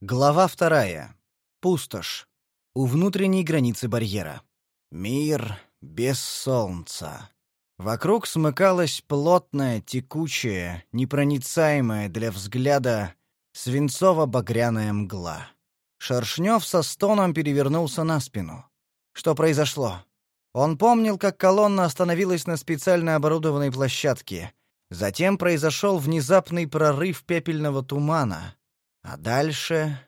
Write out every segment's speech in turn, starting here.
Глава вторая. Пустошь. У внутренней границы барьера. Мир без солнца. Вокруг смыкалась плотная, текучая, непроницаемая для взгляда свинцово-багряная мгла. Шершнев со стоном перевернулся на спину. Что произошло? Он помнил, как колонна остановилась на специально оборудованной площадке. Затем произошел внезапный прорыв пепельного тумана — а дальше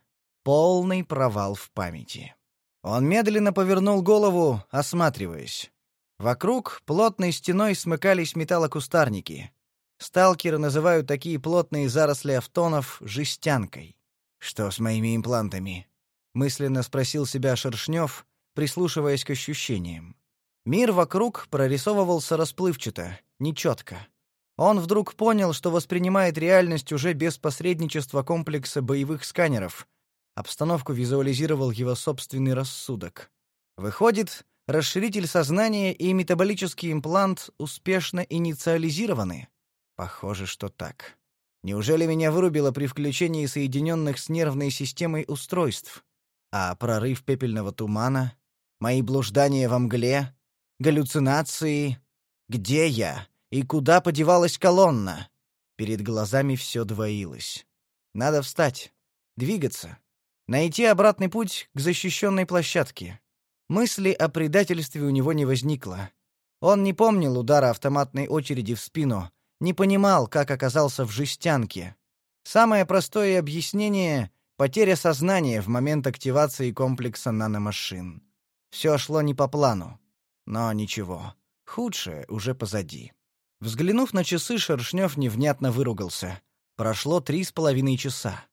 полный провал в памяти. Он медленно повернул голову, осматриваясь. Вокруг плотной стеной смыкались металлокустарники. Сталкеры называют такие плотные заросли автонов жестянкой. «Что с моими имплантами?» — мысленно спросил себя Шершнев, прислушиваясь к ощущениям. Мир вокруг прорисовывался расплывчато, нечетко. Он вдруг понял, что воспринимает реальность уже без посредничества комплекса боевых сканеров. Обстановку визуализировал его собственный рассудок. Выходит, расширитель сознания и метаболический имплант успешно инициализированы? Похоже, что так. Неужели меня вырубило при включении соединенных с нервной системой устройств? А прорыв пепельного тумана? Мои блуждания во мгле? Галлюцинации? Где я? И куда подевалась колонна? Перед глазами все двоилось. Надо встать, двигаться, найти обратный путь к защищенной площадке. Мысли о предательстве у него не возникло. Он не помнил удара автоматной очереди в спину, не понимал, как оказался в жестянке. Самое простое объяснение — потеря сознания в момент активации комплекса наномашин. Все шло не по плану. Но ничего, худшее уже позади. Взглянув на часы, Шершнев невнятно выругался. Прошло три с половиной часа.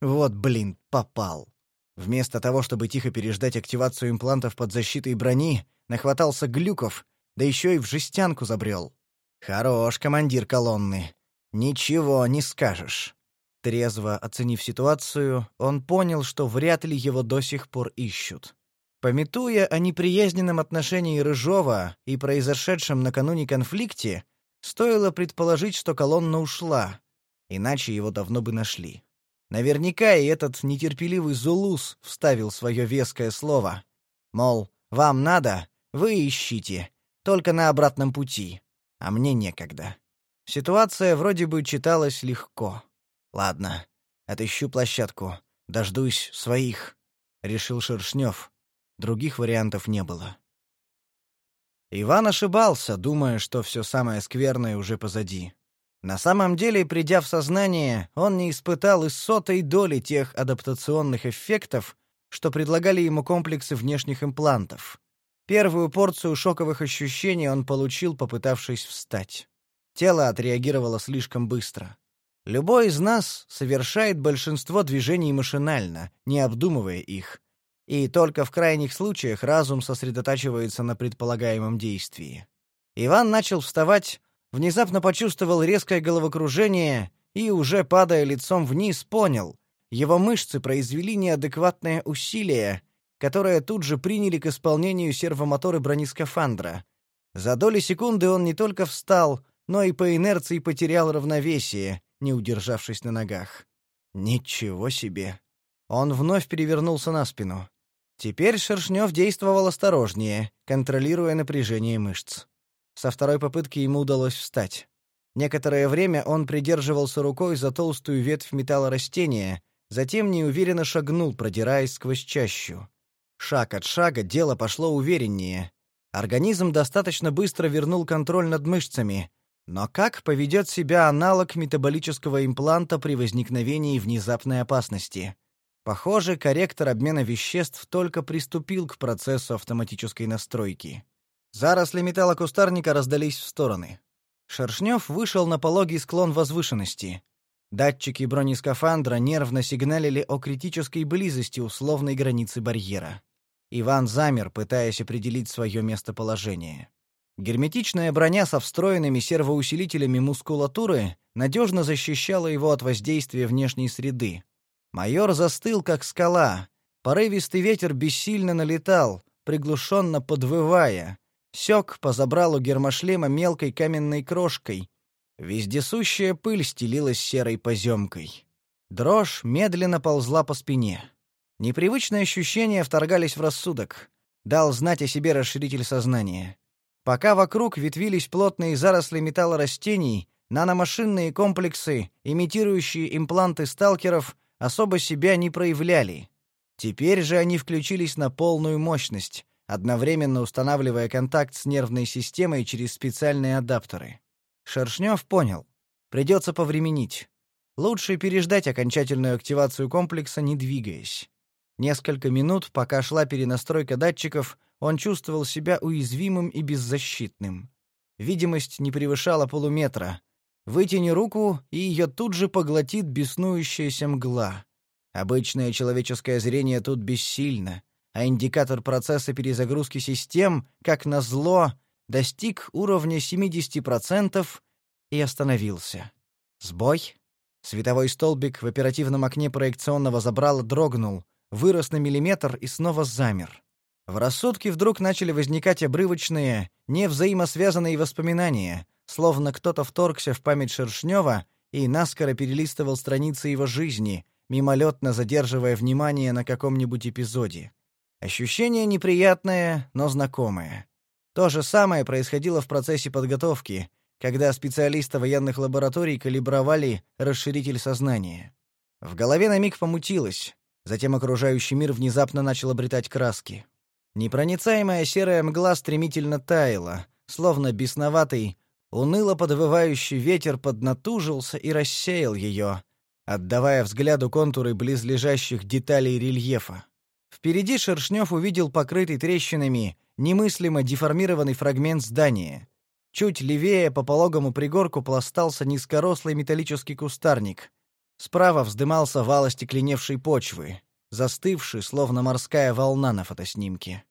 Вот, блин, попал. Вместо того, чтобы тихо переждать активацию имплантов под защитой брони, нахватался глюков, да еще и в жестянку забрел. Хорош, командир колонны. Ничего не скажешь. Трезво оценив ситуацию, он понял, что вряд ли его до сих пор ищут. Пометуя о неприязненном отношении Рыжова и произошедшем накануне конфликте, Стоило предположить, что колонна ушла, иначе его давно бы нашли. Наверняка и этот нетерпеливый Зулус вставил свое веское слово. Мол, вам надо, вы ищите, только на обратном пути, а мне некогда. Ситуация вроде бы читалась легко. Ладно, отыщу площадку, дождусь своих, решил Шершнев. Других вариантов не было. Иван ошибался, думая, что все самое скверное уже позади. На самом деле, придя в сознание, он не испытал и сотой доли тех адаптационных эффектов, что предлагали ему комплексы внешних имплантов. Первую порцию шоковых ощущений он получил, попытавшись встать. Тело отреагировало слишком быстро. Любой из нас совершает большинство движений машинально, не обдумывая их, и только в крайних случаях разум сосредотачивается на предполагаемом действии. Иван начал вставать, внезапно почувствовал резкое головокружение и, уже падая лицом вниз, понял, его мышцы произвели неадекватное усилие, которое тут же приняли к исполнению сервомоторы бронескафандра. За доли секунды он не только встал, но и по инерции потерял равновесие, не удержавшись на ногах. Ничего себе. Он вновь перевернулся на спину. Теперь Шершнев действовал осторожнее, контролируя напряжение мышц. Со второй попытки ему удалось встать. Некоторое время он придерживался рукой за толстую ветвь металлорастения, затем неуверенно шагнул, продираясь сквозь чащу. Шаг от шага дело пошло увереннее. Организм достаточно быстро вернул контроль над мышцами. Но как поведет себя аналог метаболического импланта при возникновении внезапной опасности? Похоже, корректор обмена веществ только приступил к процессу автоматической настройки. Заросли металлокустарника раздались в стороны. Шершнев вышел на пологий склон возвышенности. Датчики бронескафандра нервно сигналили о критической близости условной границы барьера. Иван замер, пытаясь определить свое местоположение. Герметичная броня со встроенными сервоусилителями мускулатуры надежно защищала его от воздействия внешней среды, Майор застыл, как скала. Порывистый ветер бессильно налетал, приглушенно подвывая. Сёк по забралу гермошлема мелкой каменной крошкой. Вездесущая пыль стелилась серой поземкой. Дрожь медленно ползла по спине. Непривычные ощущения вторгались в рассудок. Дал знать о себе расширитель сознания. Пока вокруг ветвились плотные заросли металлорастений, наномашинные комплексы, имитирующие импланты сталкеров, особо себя не проявляли. Теперь же они включились на полную мощность, одновременно устанавливая контакт с нервной системой через специальные адаптеры. Шершнев понял. Придется повременить. Лучше переждать окончательную активацию комплекса, не двигаясь. Несколько минут, пока шла перенастройка датчиков, он чувствовал себя уязвимым и беззащитным. Видимость не превышала полуметра. Вытяни руку, и ее тут же поглотит беснующаяся мгла. Обычное человеческое зрение тут бессильно, а индикатор процесса перезагрузки систем, как назло, достиг уровня 70% и остановился. Сбой? Световой столбик в оперативном окне проекционного забрала дрогнул, вырос на миллиметр и снова замер. В рассудке вдруг начали возникать обрывочные, невзаимосвязанные воспоминания, словно кто-то вторгся в память Шершнева и наскоро перелистывал страницы его жизни, мимолетно задерживая внимание на каком-нибудь эпизоде. Ощущение неприятное, но знакомое. То же самое происходило в процессе подготовки, когда специалисты военных лабораторий калибровали расширитель сознания. В голове на миг помутилось, затем окружающий мир внезапно начал обретать краски. Непроницаемая серая мгла стремительно таяла, словно бесноватый, уныло подвывающий ветер поднатужился и рассеял ее, отдавая взгляду контуры близлежащих деталей рельефа. Впереди Шершнев увидел покрытый трещинами, немыслимо деформированный фрагмент здания. Чуть левее по пологому пригорку пластался низкорослый металлический кустарник. Справа вздымался вал остекленевшей почвы, застывший, словно морская волна на фотоснимке.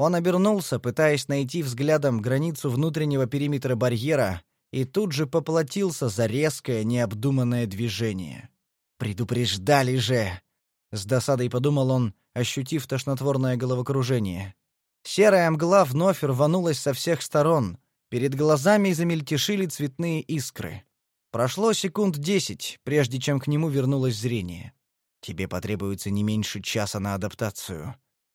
Он обернулся, пытаясь найти взглядом границу внутреннего периметра барьера, и тут же поплатился за резкое, необдуманное движение. «Предупреждали же!» — с досадой подумал он, ощутив тошнотворное головокружение. Серая мгла вновь рванулась со всех сторон — Перед глазами замельтешили цветные искры. Прошло секунд десять, прежде чем к нему вернулось зрение. «Тебе потребуется не меньше часа на адаптацию».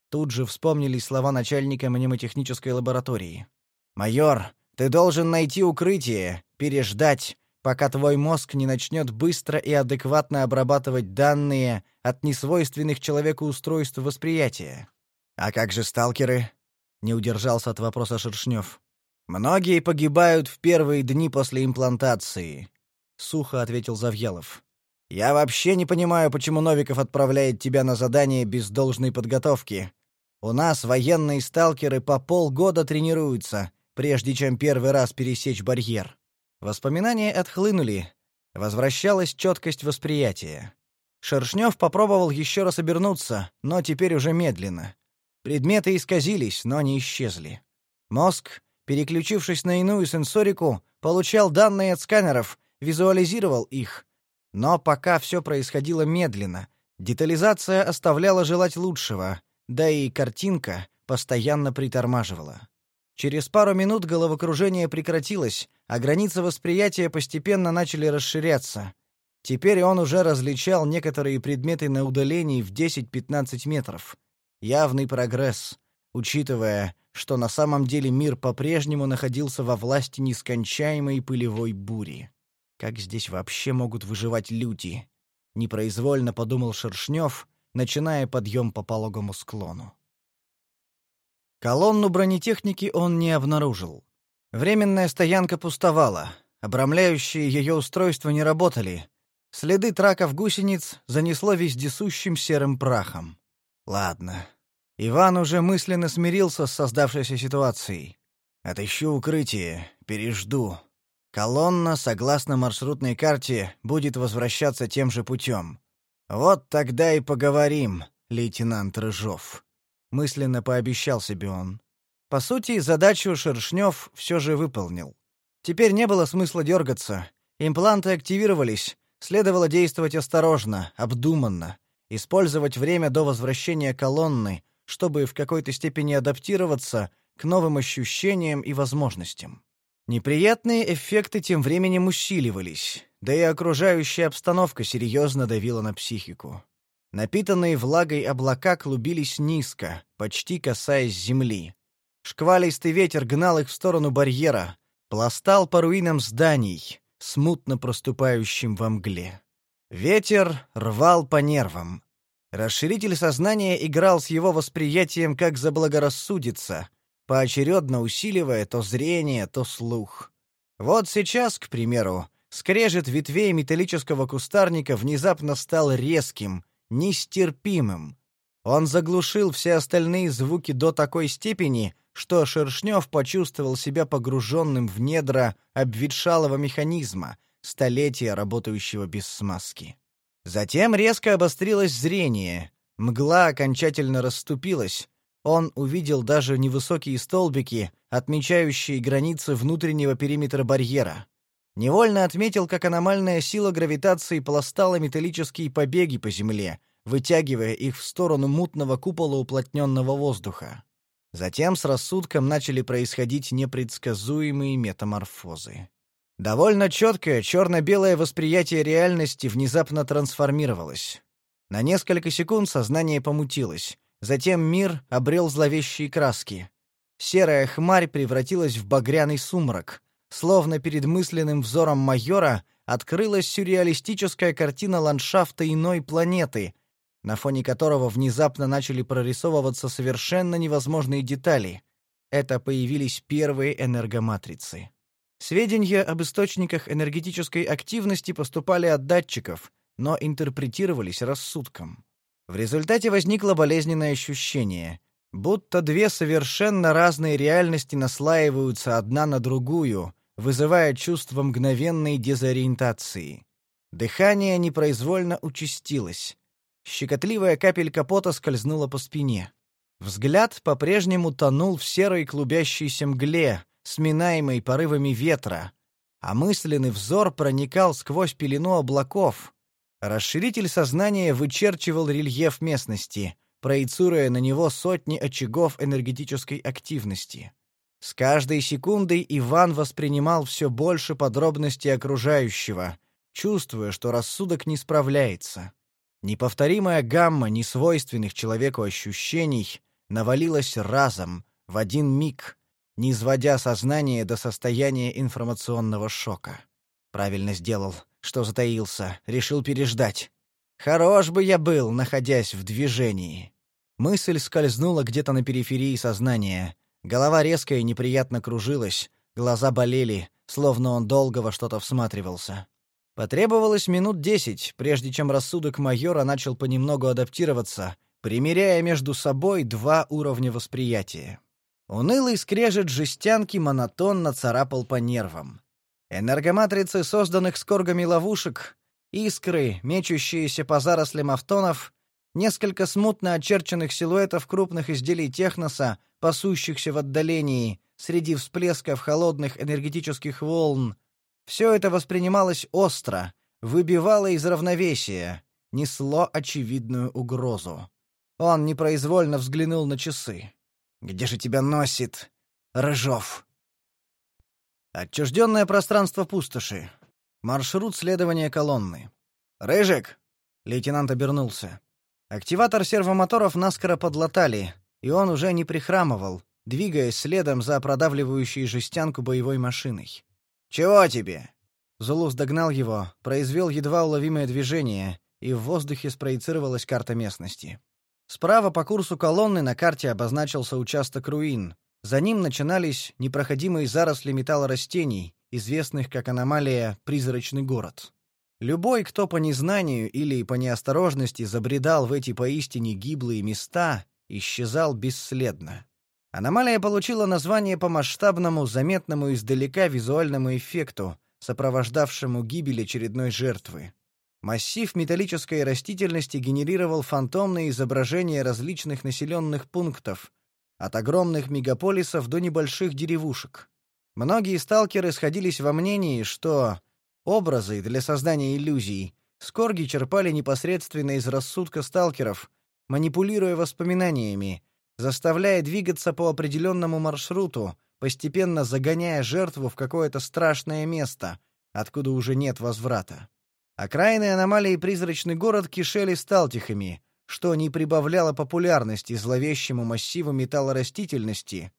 Тут же вспомнились слова начальника мнемотехнической лаборатории. «Майор, ты должен найти укрытие, переждать, пока твой мозг не начнет быстро и адекватно обрабатывать данные от несвойственных человеку устройств восприятия». «А как же сталкеры?» — не удержался от вопроса Шершнев. Многие погибают в первые дни после имплантации, сухо ответил Завьялов. Я вообще не понимаю, почему Новиков отправляет тебя на задание без должной подготовки. У нас военные сталкеры по полгода тренируются, прежде чем первый раз пересечь барьер. Воспоминания отхлынули, возвращалась четкость восприятия. Шершнев попробовал еще раз обернуться, но теперь уже медленно. Предметы исказились, но не исчезли. Мозг, переключившись на иную сенсорику, получал данные от сканеров, визуализировал их. Но пока все происходило медленно, детализация оставляла желать лучшего, да и картинка постоянно притормаживала. Через пару минут головокружение прекратилось, а границы восприятия постепенно начали расширяться. Теперь он уже различал некоторые предметы на удалении в 10-15 метров. Явный прогресс, учитывая, что на самом деле мир по-прежнему находился во власти нескончаемой пылевой бури. Как здесь вообще могут выживать люди? Непроизвольно подумал Шершнев, начиная подъем по пологому склону. Колонну бронетехники он не обнаружил. Временная стоянка пустовала, обрамляющие ее устройства не работали. Следы траков гусениц занесло вездесущим серым прахом. Ладно, Иван уже мысленно смирился с создавшейся ситуацией. «Отыщу укрытие, пережду. Колонна, согласно маршрутной карте, будет возвращаться тем же путем. Вот тогда и поговорим, лейтенант Рыжов», — мысленно пообещал себе он. По сути, задачу Шершнев все же выполнил. Теперь не было смысла дергаться. Импланты активировались, следовало действовать осторожно, обдуманно, использовать время до возвращения колонны — чтобы в какой-то степени адаптироваться к новым ощущениям и возможностям. Неприятные эффекты тем временем усиливались, да и окружающая обстановка серьезно давила на психику. Напитанные влагой облака клубились низко, почти касаясь земли. Шквалистый ветер гнал их в сторону барьера, пластал по руинам зданий, смутно проступающим во мгле. Ветер рвал по нервам. Расширитель сознания играл с его восприятием как заблагорассудится, поочередно усиливая то зрение, то слух. Вот сейчас, к примеру, скрежет ветвей металлического кустарника внезапно стал резким, нестерпимым. Он заглушил все остальные звуки до такой степени, что Шершнев почувствовал себя погруженным в недра обветшалого механизма, столетия работающего без смазки. Затем резко обострилось зрение, мгла окончательно расступилась, он увидел даже невысокие столбики, отмечающие границы внутреннего периметра барьера. Невольно отметил, как аномальная сила гравитации пластала металлические побеги по земле, вытягивая их в сторону мутного купола уплотненного воздуха. Затем с рассудком начали происходить непредсказуемые метаморфозы. Довольно четкое черно-белое восприятие реальности внезапно трансформировалось. На несколько секунд сознание помутилось, Затем мир обрел зловещие краски. Серая хмарь превратилась в багряный сумрак. Словно перед мысленным взором майора открылась сюрреалистическая картина ландшафта иной планеты, на фоне которого внезапно начали прорисовываться совершенно невозможные детали. Это появились первые энергоматрицы. Сведения об источниках энергетической активности поступали от датчиков, но интерпретировались рассудком. В результате возникло болезненное ощущение, будто две совершенно разные реальности наслаиваются одна на другую, вызывая чувство мгновенной дезориентации. Дыхание непроизвольно участилось. Щекотливая капелька пота скользнула по спине. Взгляд по-прежнему тонул в серой клубящейся мгле, сминаемой порывами ветра, а мысленный взор проникал сквозь пелену облаков, Расширитель сознания вычерчивал рельеф местности, проецируя на него сотни очагов энергетической активности. С каждой секундой Иван воспринимал все больше подробностей окружающего, чувствуя, что рассудок не справляется. Неповторимая гамма несвойственных человеку ощущений навалилась разом, в один миг, не сознание до состояния информационного шока. Правильно сделал что затаился, решил переждать. Хорош бы я был, находясь в движении. Мысль скользнула где-то на периферии сознания. Голова резко и неприятно кружилась, глаза болели, словно он долго во что-то всматривался. Потребовалось минут десять, прежде чем рассудок майора начал понемногу адаптироваться, примеряя между собой два уровня восприятия. Унылый скрежет жестянки монотонно царапал по нервам. Энергоматрицы созданных скоргами ловушек, искры, мечущиеся по зарослям автонов, несколько смутно очерченных силуэтов крупных изделий техноса, пасущихся в отдалении, среди всплесков холодных энергетических волн. Все это воспринималось остро, выбивало из равновесия, несло очевидную угрозу. Он непроизвольно взглянул на часы. «Где же тебя носит, Рыжов?» Отчужденное пространство пустоши. Маршрут следования колонны. «Рыжик!» — лейтенант обернулся. Активатор сервомоторов наскоро подлатали, и он уже не прихрамывал, двигаясь следом за продавливающей жестянку боевой машиной. «Чего тебе?» Зулус догнал его, произвел едва уловимое движение, и в воздухе спроецировалась карта местности. Справа по курсу колонны на карте обозначился участок руин, за ним начинались непроходимые заросли металлорастений, известных как аномалия «призрачный город». Любой, кто по незнанию или по неосторожности забредал в эти поистине гиблые места, исчезал бесследно. Аномалия получила название по масштабному, заметному издалека визуальному эффекту, сопровождавшему гибель очередной жертвы. Массив металлической растительности генерировал фантомные изображения различных населенных пунктов, от огромных мегаполисов до небольших деревушек. Многие сталкеры сходились во мнении, что образы для создания иллюзий скорги черпали непосредственно из рассудка сталкеров, манипулируя воспоминаниями, заставляя двигаться по определенному маршруту, постепенно загоняя жертву в какое-то страшное место, откуда уже нет возврата. Окраины аномалии призрачный город кишели сталтихами, что не прибавляло популярности зловещему массиву металлорастительности,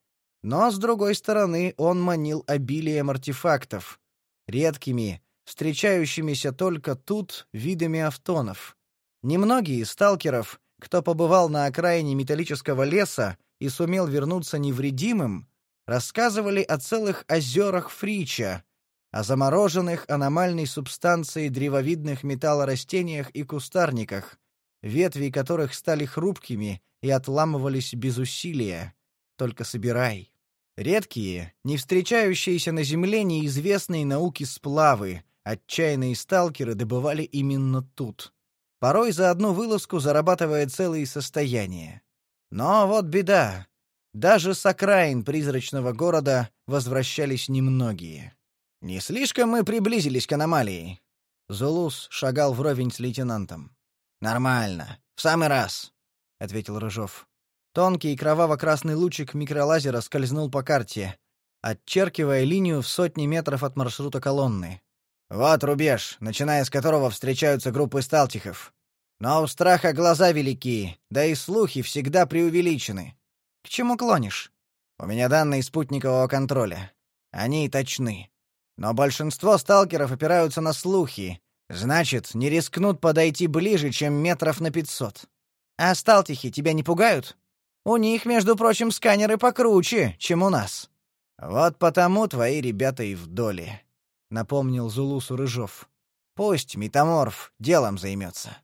но, с другой стороны, он манил обилием артефактов, редкими, встречающимися только тут видами автонов. Немногие из сталкеров, кто побывал на окраине металлического леса и сумел вернуться невредимым, рассказывали о целых озерах Фрича, о замороженных аномальной субстанцией древовидных металлорастениях и кустарниках, ветви которых стали хрупкими и отламывались без усилия. Только собирай. Редкие, не встречающиеся на Земле неизвестные науки сплавы, отчаянные сталкеры добывали именно тут. Порой за одну вылазку зарабатывая целые состояния. Но вот беда. Даже с окраин призрачного города возвращались немногие. Не слишком мы приблизились к аномалии. Зулус шагал вровень с лейтенантом. Нормально, в самый раз, ответил Рыжов. Тонкий кроваво-красный лучик микролазера скользнул по карте, отчеркивая линию в сотни метров от маршрута колонны. Вот рубеж, начиная с которого встречаются группы сталтихов. Но у страха глаза велики, да и слухи всегда преувеличены. К чему клонишь? У меня данные спутникового контроля. Они точны. Но большинство сталкеров опираются на слухи. Значит, не рискнут подойти ближе, чем метров на пятьсот. А сталтихи тебя не пугают? У них, между прочим, сканеры покруче, чем у нас. Вот потому твои ребята и в доле, напомнил Зулусу Рыжов. Пусть метаморф делом займется.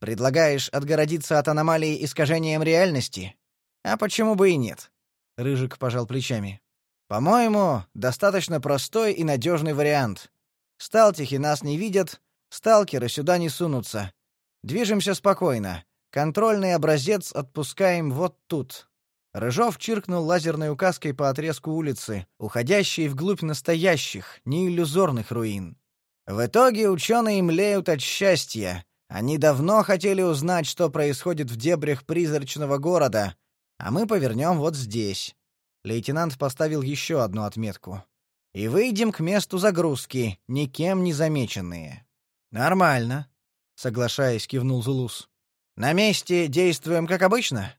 Предлагаешь отгородиться от аномалии искажением реальности? А почему бы и нет? Рыжик пожал плечами. По-моему, достаточно простой и надежный вариант. Сталтихи нас не видят, сталкеры сюда не сунутся. Движемся спокойно. Контрольный образец отпускаем вот тут. Рыжов чиркнул лазерной указкой по отрезку улицы, уходящей вглубь настоящих, неиллюзорных руин. В итоге ученые млеют от счастья, они давно хотели узнать, что происходит в дебрях призрачного города, а мы повернем вот здесь. Лейтенант поставил еще одну отметку. И выйдем к месту загрузки, никем не замеченные. Нормально, соглашаясь, кивнул Зулус. На месте действуем как обычно?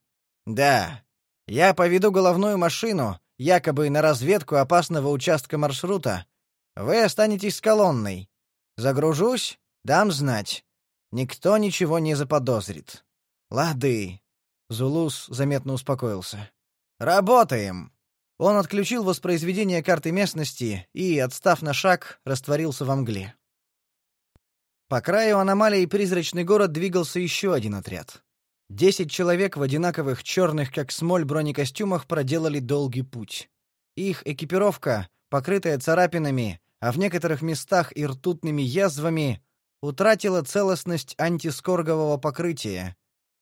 Да. Я поведу головную машину, якобы на разведку опасного участка маршрута. Вы останетесь с колонной. Загружусь, дам знать. Никто ничего не заподозрит. Лады. Зулус заметно успокоился. Работаем. Он отключил воспроизведение карты местности и, отстав на шаг, растворился во мгле. По краю аномалии призрачный город двигался еще один отряд. Десять человек в одинаковых черных, как смоль, бронекостюмах проделали долгий путь. Их экипировка, покрытая царапинами, а в некоторых местах и ртутными язвами, утратила целостность антискоргового покрытия.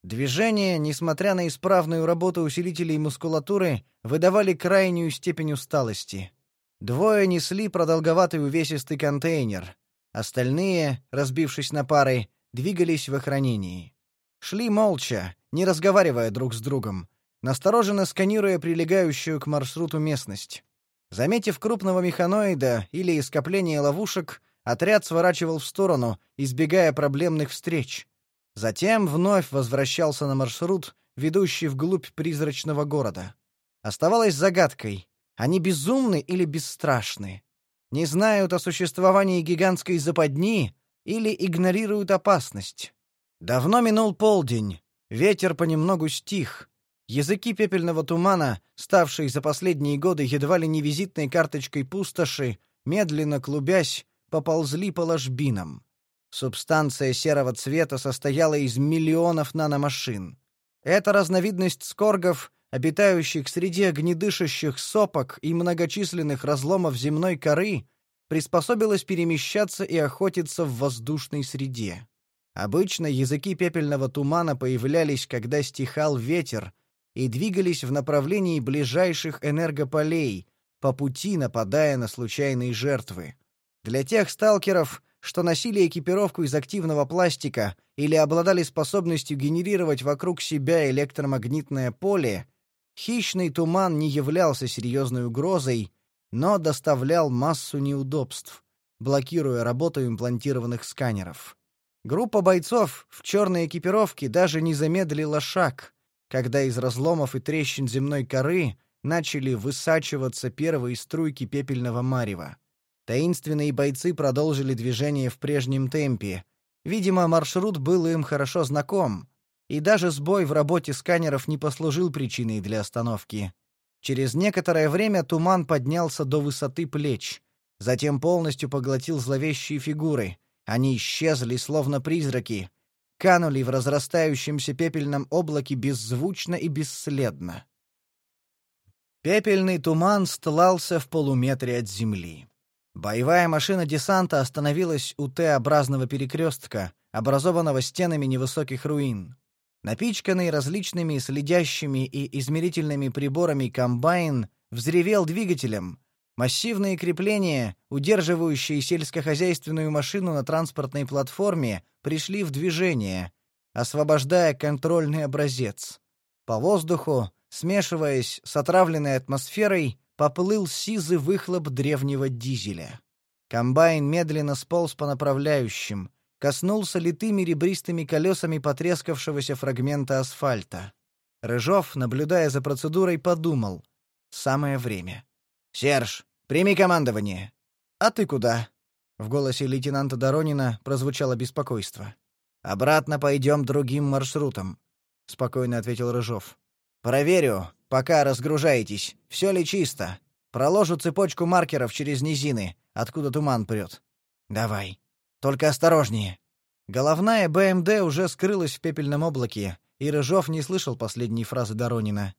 Движения, несмотря на исправную работу усилителей мускулатуры, выдавали крайнюю степень усталости. Двое несли продолговатый увесистый контейнер. Остальные, разбившись на пары, двигались в охранении. Шли молча, не разговаривая друг с другом, настороженно сканируя прилегающую к маршруту местность. Заметив крупного механоида или скопление ловушек, Отряд сворачивал в сторону, избегая проблемных встреч. Затем вновь возвращался на маршрут, ведущий вглубь призрачного города. Оставалось загадкой: они безумны или бесстрашны? Не знают о существовании гигантской западни или игнорируют опасность? Давно минул полдень, ветер понемногу стих. Языки пепельного тумана, ставшие за последние годы едва ли не визитной карточкой пустоши, медленно клубясь, поползли по ложбинам. Субстанция серого цвета состояла из миллионов наномашин. Эта разновидность скоргов, обитающих среди огнедышащих сопок и многочисленных разломов земной коры, приспособилась перемещаться и охотиться в воздушной среде. Обычно языки пепельного тумана появлялись, когда стихал ветер, и двигались в направлении ближайших энергополей, по пути нападая на случайные жертвы. Для тех сталкеров, что носили экипировку из активного пластика или обладали способностью генерировать вокруг себя электромагнитное поле, Хищный туман не являлся серьезной угрозой, но доставлял массу неудобств, блокируя работу имплантированных сканеров. Группа бойцов в черной экипировке даже не замедлила шаг, когда из разломов и трещин земной коры начали высачиваться первые струйки пепельного марева. Таинственные бойцы продолжили движение в прежнем темпе. Видимо, маршрут был им хорошо знаком, и даже сбой в работе сканеров не послужил причиной для остановки. Через некоторое время туман поднялся до высоты плеч, затем полностью поглотил зловещие фигуры. Они исчезли, словно призраки, канули в разрастающемся пепельном облаке беззвучно и бесследно. Пепельный туман стлался в полуметре от земли. Боевая машина десанта остановилась у Т-образного перекрестка, образованного стенами невысоких руин. Напичканный различными следящими и измерительными приборами комбайн взревел двигателем. Массивные крепления, удерживающие сельскохозяйственную машину на транспортной платформе, пришли в движение, освобождая контрольный образец. По воздуху, смешиваясь с отравленной атмосферой, поплыл сизый выхлоп древнего дизеля. Комбайн медленно сполз по направляющим, коснулся литыми ребристыми колесами потрескавшегося фрагмента асфальта. Рыжов, наблюдая за процедурой, подумал: самое время. Серж, прими командование. А ты куда? В голосе лейтенанта Доронина прозвучало беспокойство. Обратно пойдем другим маршрутом, спокойно ответил Рыжов. Проверю, пока разгружаетесь, все ли чисто. Проложу цепочку маркеров через низины, откуда туман прет. Давай. Только осторожнее. Головная БМД уже скрылась в пепельном облаке, и Рыжов не слышал последней фразы Доронина.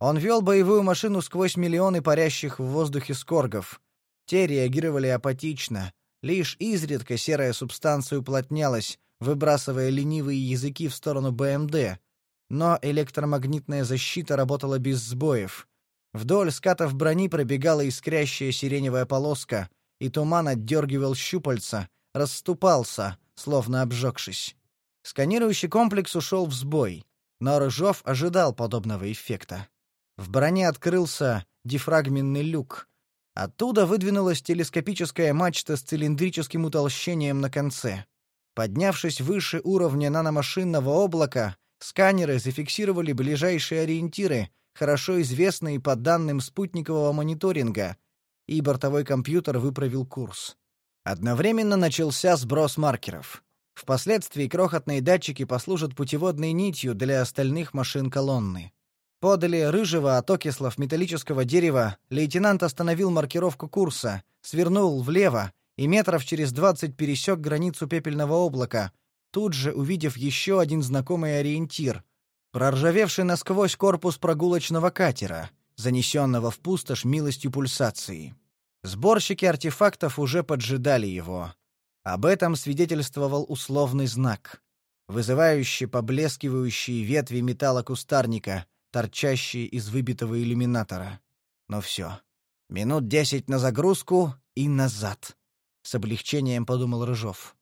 Он вел боевую машину сквозь миллионы парящих в воздухе скоргов. Те реагировали апатично. Лишь изредка серая субстанция уплотнялась, выбрасывая ленивые языки в сторону БМД, но электромагнитная защита работала без сбоев. Вдоль скатов брони пробегала искрящая сиреневая полоска, и туман отдергивал щупальца, расступался, словно обжегшись. Сканирующий комплекс ушел в сбой, но Рыжов ожидал подобного эффекта. В броне открылся дифрагменный люк. Оттуда выдвинулась телескопическая мачта с цилиндрическим утолщением на конце. Поднявшись выше уровня наномашинного облака, Сканеры зафиксировали ближайшие ориентиры, хорошо известные по данным спутникового мониторинга, и бортовой компьютер выправил курс. Одновременно начался сброс маркеров. Впоследствии крохотные датчики послужат путеводной нитью для остальных машин колонны. Подали рыжего от окислов металлического дерева, лейтенант остановил маркировку курса, свернул влево и метров через двадцать пересек границу пепельного облака, тут же увидев еще один знакомый ориентир — проржавевший насквозь корпус прогулочного катера, занесенного в пустошь милостью пульсации. Сборщики артефактов уже поджидали его. Об этом свидетельствовал условный знак, вызывающий поблескивающие ветви металла кустарника, торчащие из выбитого иллюминатора. Но все. Минут десять на загрузку и назад. С облегчением подумал Рыжов.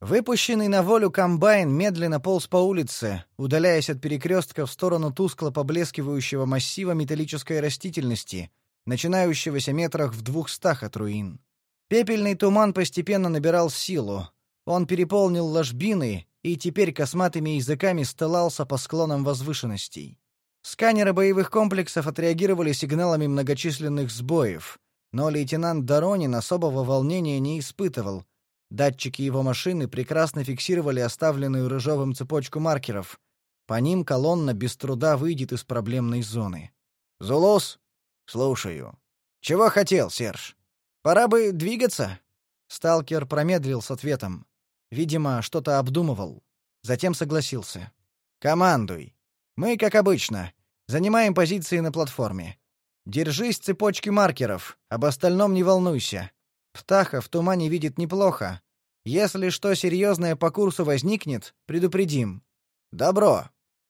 Выпущенный на волю комбайн медленно полз по улице, удаляясь от перекрестка в сторону тускло поблескивающего массива металлической растительности, начинающегося метрах в двухстах от руин. Пепельный туман постепенно набирал силу. Он переполнил ложбины и теперь косматыми языками стылался по склонам возвышенностей. Сканеры боевых комплексов отреагировали сигналами многочисленных сбоев, но лейтенант Доронин особого волнения не испытывал — Датчики его машины прекрасно фиксировали оставленную рыжовым цепочку маркеров. По ним колонна без труда выйдет из проблемной зоны. «Зулус?» «Слушаю». «Чего хотел, Серж? Пора бы двигаться?» Сталкер промедлил с ответом. Видимо, что-то обдумывал. Затем согласился. «Командуй. Мы, как обычно, занимаем позиции на платформе. Держись цепочки маркеров, об остальном не волнуйся. Птаха в тумане видит неплохо. Если что серьезное по курсу возникнет, предупредим. Добро.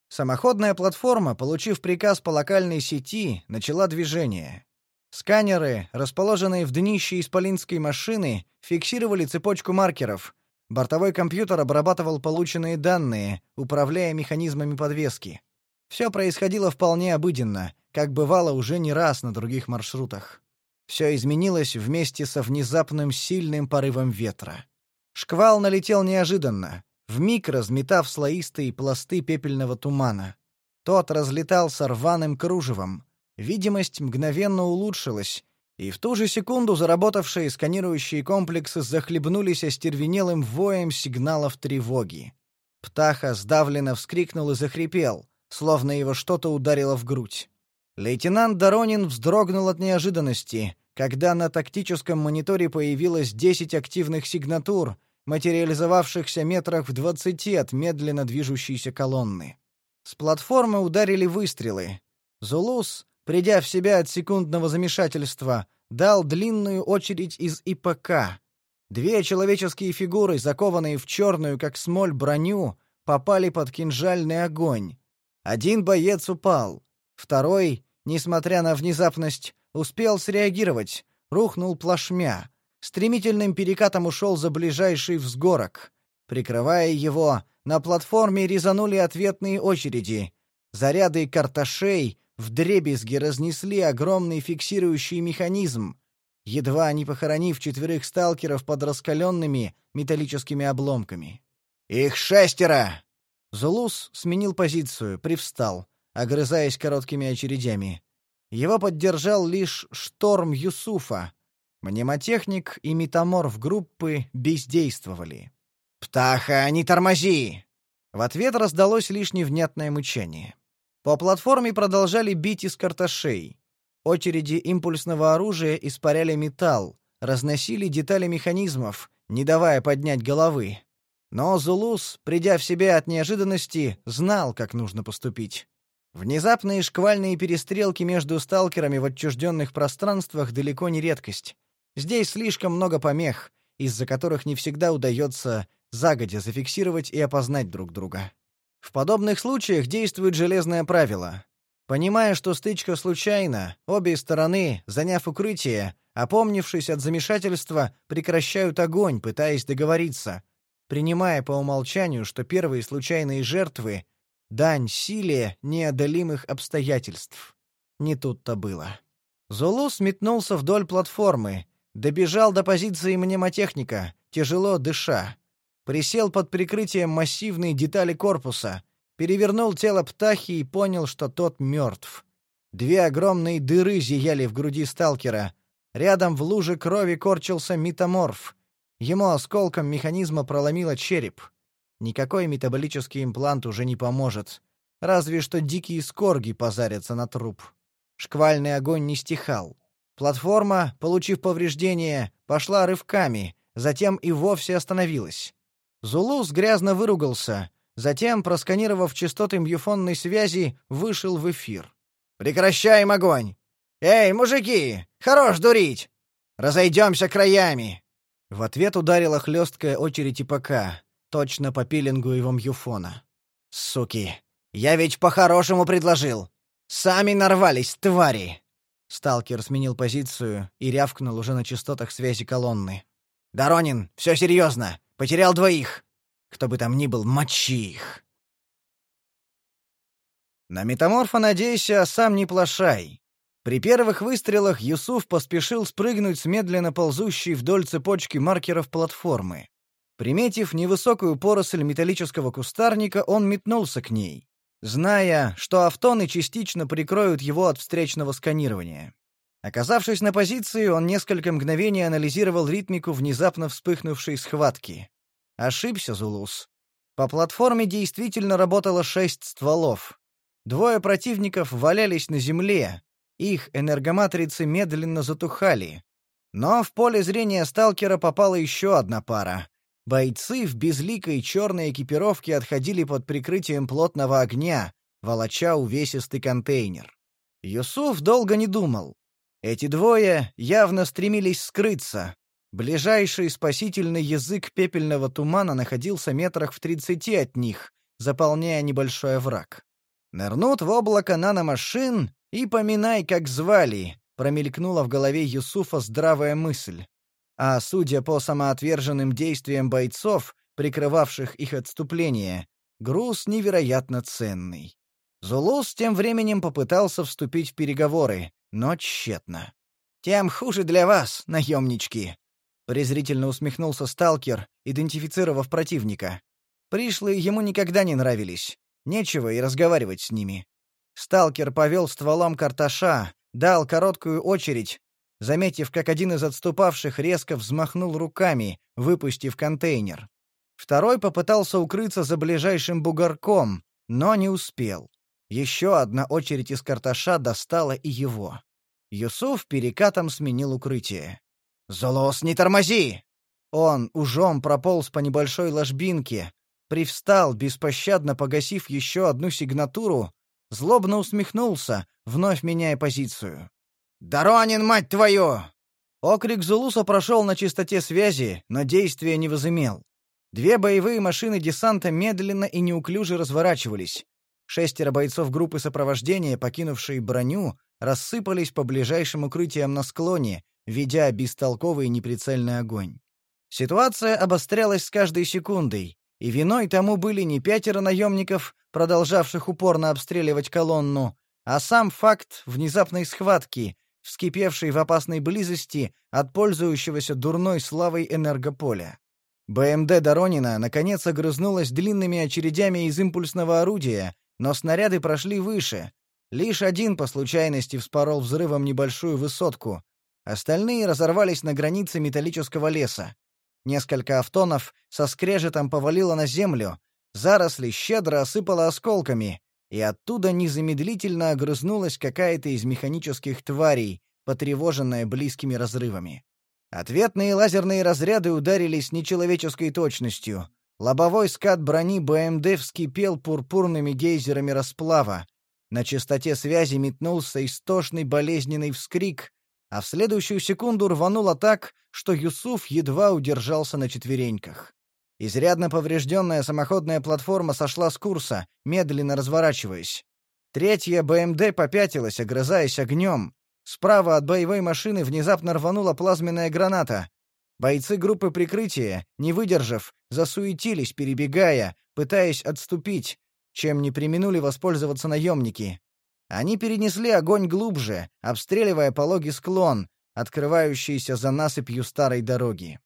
Самоходная платформа, получив приказ по локальной сети, начала движение. Сканеры, расположенные в днище исполинской машины, фиксировали цепочку маркеров. Бортовой компьютер обрабатывал полученные данные, управляя механизмами подвески. Все происходило вполне обыденно, как бывало уже не раз на других маршрутах. Все изменилось вместе со внезапным сильным порывом ветра. Шквал налетел неожиданно, вмиг разметав слоистые пласты пепельного тумана. Тот разлетался рваным кружевом. Видимость мгновенно улучшилась, и в ту же секунду заработавшие сканирующие комплексы захлебнулись остервенелым воем сигналов тревоги. Птаха сдавленно вскрикнул и захрипел, словно его что-то ударило в грудь. Лейтенант Доронин вздрогнул от неожиданности, когда на тактическом мониторе появилось 10 активных сигнатур, материализовавшихся метрах в двадцати от медленно движущейся колонны. С платформы ударили выстрелы. Зулус, придя в себя от секундного замешательства, дал длинную очередь из ИПК. Две человеческие фигуры, закованные в черную, как смоль, броню, попали под кинжальный огонь. Один боец упал. Второй, несмотря на внезапность, успел среагировать, рухнул плашмя стремительным перекатом ушел за ближайший взгорок. Прикрывая его, на платформе резанули ответные очереди. Заряды карташей вдребезги разнесли огромный фиксирующий механизм, едва не похоронив четверых сталкеров под раскаленными металлическими обломками. «Их шестеро!» Зулус сменил позицию, привстал, огрызаясь короткими очередями. Его поддержал лишь шторм Юсуфа, Мнемотехник и метаморф группы бездействовали. «Птаха, не тормози!» В ответ раздалось лишь невнятное мычание. По платформе продолжали бить из карташей. Очереди импульсного оружия испаряли металл, разносили детали механизмов, не давая поднять головы. Но Зулус, придя в себя от неожиданности, знал, как нужно поступить. Внезапные шквальные перестрелки между сталкерами в отчужденных пространствах далеко не редкость. Здесь слишком много помех, из-за которых не всегда удается загодя зафиксировать и опознать друг друга. В подобных случаях действует железное правило. Понимая, что стычка случайна, обе стороны, заняв укрытие, опомнившись от замешательства, прекращают огонь, пытаясь договориться, принимая по умолчанию, что первые случайные жертвы — дань силе неодолимых обстоятельств. Не тут-то было. Зулус метнулся вдоль платформы, Добежал до позиции мнемотехника, тяжело дыша. Присел под прикрытием массивной детали корпуса, перевернул тело птахи и понял, что тот мертв. Две огромные дыры зияли в груди сталкера. Рядом в луже крови корчился метаморф. Ему осколком механизма проломило череп. Никакой метаболический имплант уже не поможет. Разве что дикие скорги позарятся на труп. Шквальный огонь не стихал. Платформа, получив повреждения, пошла рывками, затем и вовсе остановилась. Зулус грязно выругался, затем, просканировав частоты мьюфонной связи, вышел в эфир. «Прекращаем огонь! Эй, мужики, хорош дурить! Разойдемся краями!» В ответ ударила хлесткая очередь ИПК, точно по пилингу его мьюфона. «Суки! Я ведь по-хорошему предложил! Сами нарвались, твари!» Сталкер сменил позицию и рявкнул уже на частотах связи колонны. «Доронин, все серьезно! Потерял двоих! Кто бы там ни был, мочи их!» На метаморфа надейся, а сам не плашай. При первых выстрелах Юсуф поспешил спрыгнуть с медленно ползущей вдоль цепочки маркеров платформы. Приметив невысокую поросль металлического кустарника, он метнулся к ней зная, что автоны частично прикроют его от встречного сканирования. Оказавшись на позиции, он несколько мгновений анализировал ритмику внезапно вспыхнувшей схватки. Ошибся Зулус. По платформе действительно работало шесть стволов. Двое противников валялись на земле, их энергоматрицы медленно затухали. Но в поле зрения сталкера попала еще одна пара. Бойцы в безликой черной экипировке отходили под прикрытием плотного огня, волоча увесистый контейнер. Юсуф долго не думал. Эти двое явно стремились скрыться. Ближайший спасительный язык пепельного тумана находился метрах в тридцати от них, заполняя небольшой овраг. Нырнут в облако наномашин и поминай, как звали, промелькнула в голове Юсуфа здравая мысль а судя по самоотверженным действиям бойцов, прикрывавших их отступление, груз невероятно ценный. Зулус тем временем попытался вступить в переговоры, но тщетно. «Тем хуже для вас, наемнички!» презрительно усмехнулся сталкер, идентифицировав противника. Пришлые ему никогда не нравились. Нечего и разговаривать с ними. Сталкер повел стволом карташа, дал короткую очередь, заметив, как один из отступавших резко взмахнул руками, выпустив контейнер. Второй попытался укрыться за ближайшим бугорком, но не успел. Еще одна очередь из карташа достала и его. Юсуф перекатом сменил укрытие. «Золос, не тормози!» Он ужом прополз по небольшой ложбинке, привстал, беспощадно погасив еще одну сигнатуру, злобно усмехнулся, вновь меняя позицию. «Доронин, мать твою!» Окрик Зулуса прошел на чистоте связи, но действия не возымел. Две боевые машины десанта медленно и неуклюже разворачивались. Шестеро бойцов группы сопровождения, покинувшие броню, рассыпались по ближайшим укрытиям на склоне, ведя бестолковый неприцельный огонь. Ситуация обострялась с каждой секундой, и виной тому были не пятеро наемников, продолжавших упорно обстреливать колонну, а сам факт внезапной схватки, вскипевшей в опасной близости от пользующегося дурной славой энергополя. БМД Доронина наконец огрызнулась длинными очередями из импульсного орудия, но снаряды прошли выше. Лишь один по случайности вспорол взрывом небольшую высотку. Остальные разорвались на границе металлического леса. Несколько автонов со скрежетом повалило на землю, заросли щедро осыпало осколками, и оттуда незамедлительно огрызнулась какая-то из механических тварей, потревоженная близкими разрывами. Ответные лазерные разряды ударили с нечеловеческой точностью. Лобовой скат брони БМД вскипел пурпурными гейзерами расплава. На частоте связи метнулся истошный болезненный вскрик, а в следующую секунду рвануло так, что Юсуф едва удержался на четвереньках. Изрядно поврежденная самоходная платформа сошла с курса, медленно разворачиваясь. Третья БМД попятилась, огрызаясь огнем. Справа от боевой машины внезапно рванула плазменная граната. Бойцы группы прикрытия, не выдержав, засуетились, перебегая, пытаясь отступить, чем не применули воспользоваться наемники. Они перенесли огонь глубже, обстреливая пологий склон, открывающийся за насыпью старой дороги.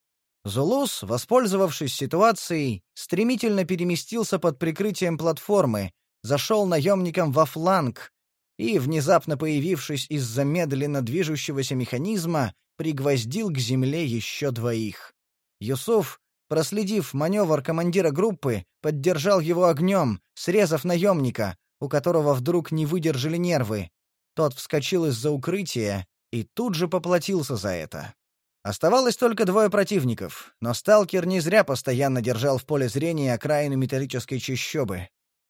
Зулус, воспользовавшись ситуацией, стремительно переместился под прикрытием платформы, зашел наемникам во фланг и, внезапно появившись из-за медленно движущегося механизма, пригвоздил к земле еще двоих. Юсуф, проследив маневр командира группы, поддержал его огнем, срезав наемника, у которого вдруг не выдержали нервы. Тот вскочил из-за укрытия и тут же поплатился за это. Оставалось только двое противников, но сталкер не зря постоянно держал в поле зрения окраину металлической чащобы.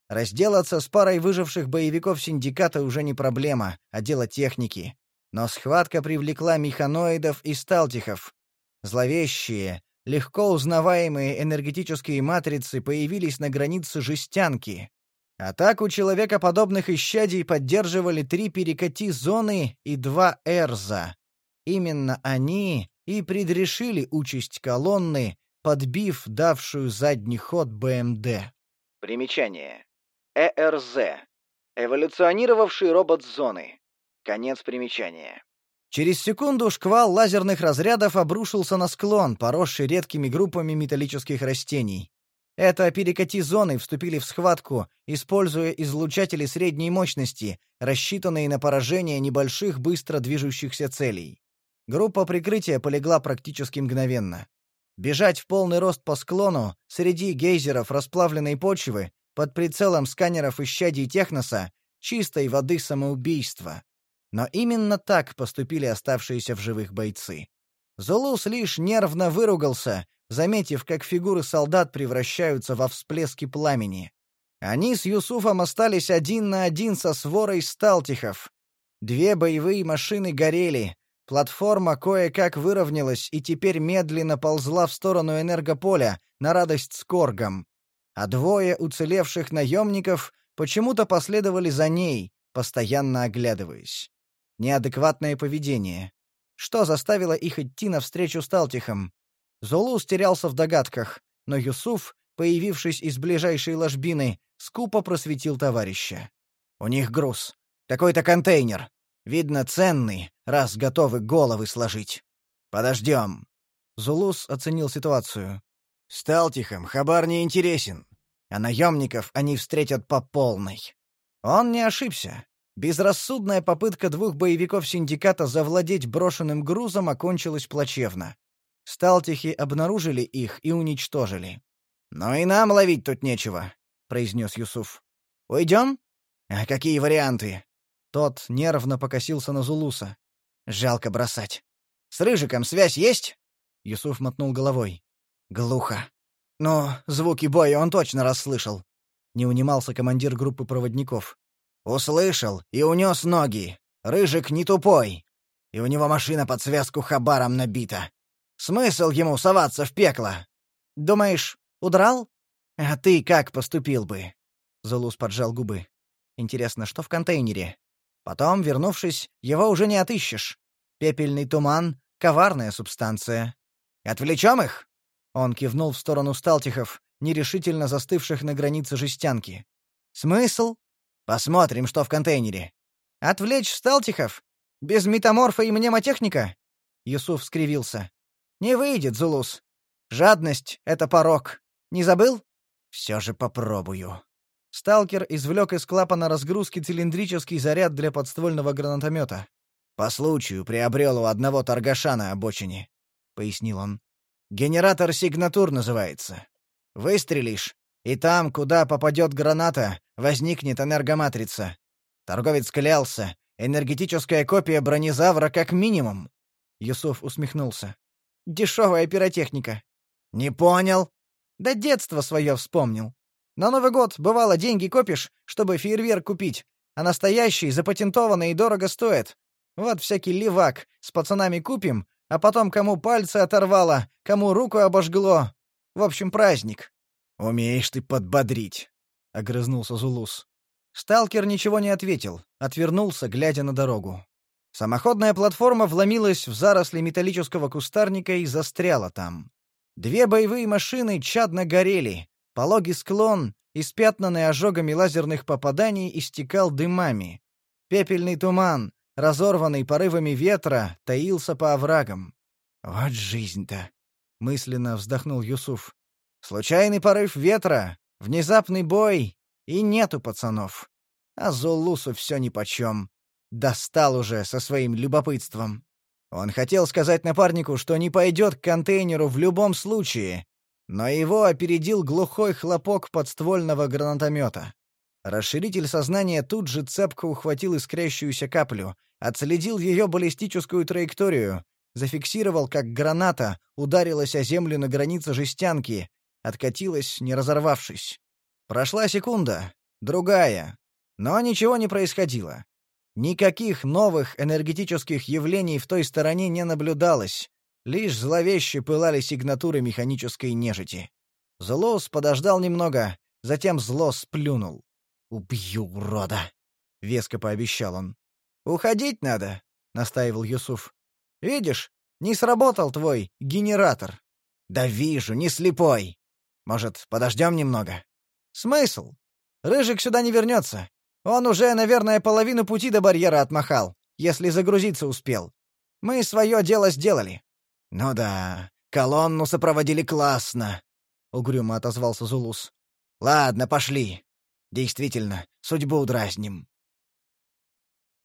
Разделаться с парой выживших боевиков синдиката уже не проблема, а дело техники. Но схватка привлекла механоидов и сталтихов. Зловещие, легко узнаваемые энергетические матрицы появились на границе жестянки. Атаку человекоподобных исчадий поддерживали три перекати зоны и два эрза. Именно они и предрешили участь колонны, подбив давшую задний ход БМД. Примечание. ЭРЗ. Эволюционировавший робот зоны. Конец примечания. Через секунду шквал лазерных разрядов обрушился на склон, поросший редкими группами металлических растений. Это перекати зоны вступили в схватку, используя излучатели средней мощности, рассчитанные на поражение небольших быстро движущихся целей. Группа прикрытия полегла практически мгновенно. Бежать в полный рост по склону среди гейзеров расплавленной почвы под прицелом сканеров исчадий Техноса чистой воды самоубийство. Но именно так поступили оставшиеся в живых бойцы. Зулус лишь нервно выругался, заметив, как фигуры солдат превращаются во всплески пламени. Они с Юсуфом остались один на один со сворой сталтихов. Две боевые машины горели, Платформа кое-как выровнялась и теперь медленно ползла в сторону энергополя, на радость скоргам. А двое уцелевших наемников почему-то последовали за ней, постоянно оглядываясь. Неадекватное поведение. Что заставило их идти навстречу с Талтихом? Золу стерялся в догадках, но Юсуф, появившись из ближайшей ложбины, скупо просветил товарища. У них груз. Какой-то контейнер. Видно, ценный, раз готовы головы сложить. Подождем. Зулус оценил ситуацию. Сталтихам хабар не интересен, а наемников они встретят по полной. Он не ошибся. Безрассудная попытка двух боевиков синдиката завладеть брошенным грузом окончилась плачевно. Сталтихи обнаружили их и уничтожили. «Но и нам ловить тут нечего», — произнес Юсуф. «Уйдем?» «А какие варианты?» Тот нервно покосился на Зулуса. «Жалко бросать. С Рыжиком связь есть?» Юсуф мотнул головой. Глухо. Но звуки боя он точно расслышал. Не унимался командир группы проводников. Услышал и унес ноги. Рыжик не тупой. И у него машина под связку хабаром набита. Смысл ему соваться в пекло? Думаешь, удрал? А ты как поступил бы? Зулус поджал губы. Интересно, что в контейнере? Потом, вернувшись, его уже не отыщешь. Пепельный туман — коварная субстанция. Отвлечем их? Он кивнул в сторону сталтихов, нерешительно застывших на границе жестянки. «Смысл? Посмотрим, что в контейнере. Отвлечь сталтихов? Без метаморфа и мнемотехника?» Юсуф скривился. «Не выйдет, Зулус. Жадность — это порок. Не забыл? Все же попробую». Сталкер извлек из клапана разгрузки цилиндрический заряд для подствольного гранатомета. «По случаю приобрел у одного торгаша на обочине», — пояснил он. Генератор сигнатур называется. Выстрелишь, и там, куда попадет граната, возникнет энергоматрица. Торговец клялся. Энергетическая копия бронезавра как минимум. Юсуф усмехнулся. Дешевая пиротехника. Не понял. Да детство свое вспомнил. На Новый год, бывало, деньги копишь, чтобы фейерверк купить, а настоящий, запатентованный и дорого стоит. Вот всякий левак с пацанами купим, а потом кому пальцы оторвало, кому руку обожгло. В общем, праздник. Умеешь ты подбодрить, огрызнулся Зулус. Сталкер ничего не ответил, отвернулся, глядя на дорогу. Самоходная платформа вломилась в заросли металлического кустарника и застряла там. Две боевые машины чадно горели. Пологий склон, испятнанный ожогами лазерных попаданий, истекал дымами. Пепельный туман, разорванный порывами ветра, таился по оврагам. «Вот жизнь-то!» — мысленно вздохнул Юсуф. «Случайный порыв ветра, внезапный бой, и нету пацанов. А Зулусу все нипочем. Достал уже со своим любопытством. Он хотел сказать напарнику, что не пойдет к контейнеру в любом случае, но его опередил глухой хлопок подствольного гранатомета. Расширитель сознания тут же цепко ухватил искрящуюся каплю, отследил ее баллистическую траекторию, зафиксировал, как граната ударилась о землю на границе жестянки, откатилась, не разорвавшись. Прошла секунда, другая, но ничего не происходило. Никаких новых энергетических явлений в той стороне не наблюдалось, лишь зловеще пылали сигнатуры механической нежити. Злос подождал немного, затем зло сплюнул. «Убью, урода!» — веско пообещал он. «Уходить надо», — настаивал Юсуф. «Видишь, не сработал твой генератор». «Да вижу, не слепой. Может, подождем немного?» «Смысл? Рыжик сюда не вернется. Он уже, наверное, половину пути до барьера отмахал, если загрузиться успел. Мы свое дело сделали». «Ну да, колонну сопроводили классно», — угрюмо отозвался Зулус. «Ладно, пошли. Действительно, судьбу дразним.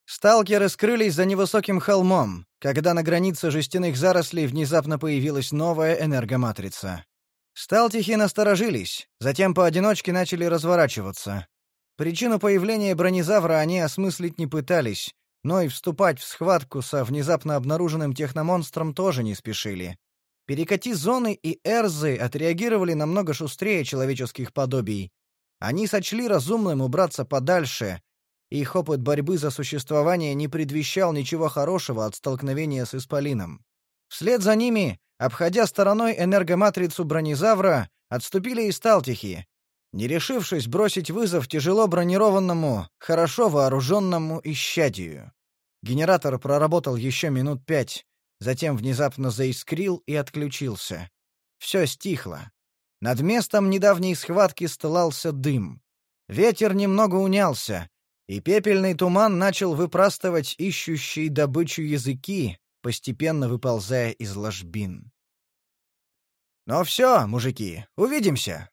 Сталкеры скрылись за невысоким холмом, когда на границе жестяных зарослей внезапно появилась новая энергоматрица. Сталтихи насторожились, затем поодиночке начали разворачиваться. Причину появления бронезавра они осмыслить не пытались, но и вступать в схватку со внезапно обнаруженным техномонстром тоже не спешили. Перекати зоны и эрзы отреагировали намного шустрее человеческих подобий, они сочли разумным убраться подальше. Их опыт борьбы за существование не предвещал ничего хорошего от столкновения с исполином. Вслед за ними, обходя стороной энергоматрицу бронезавра, отступили и сталтихи, не решившись бросить вызов тяжело бронированному, хорошо вооруженному исчадию. Генератор проработал еще минут пять, затем внезапно заискрил и отключился. Все стихло. Над местом недавней схватки стылался дым. Ветер немного унялся. и пепельный туман начал выпрастывать ищущие добычу языки, постепенно выползая из ложбин. «Ну все, мужики, увидимся!»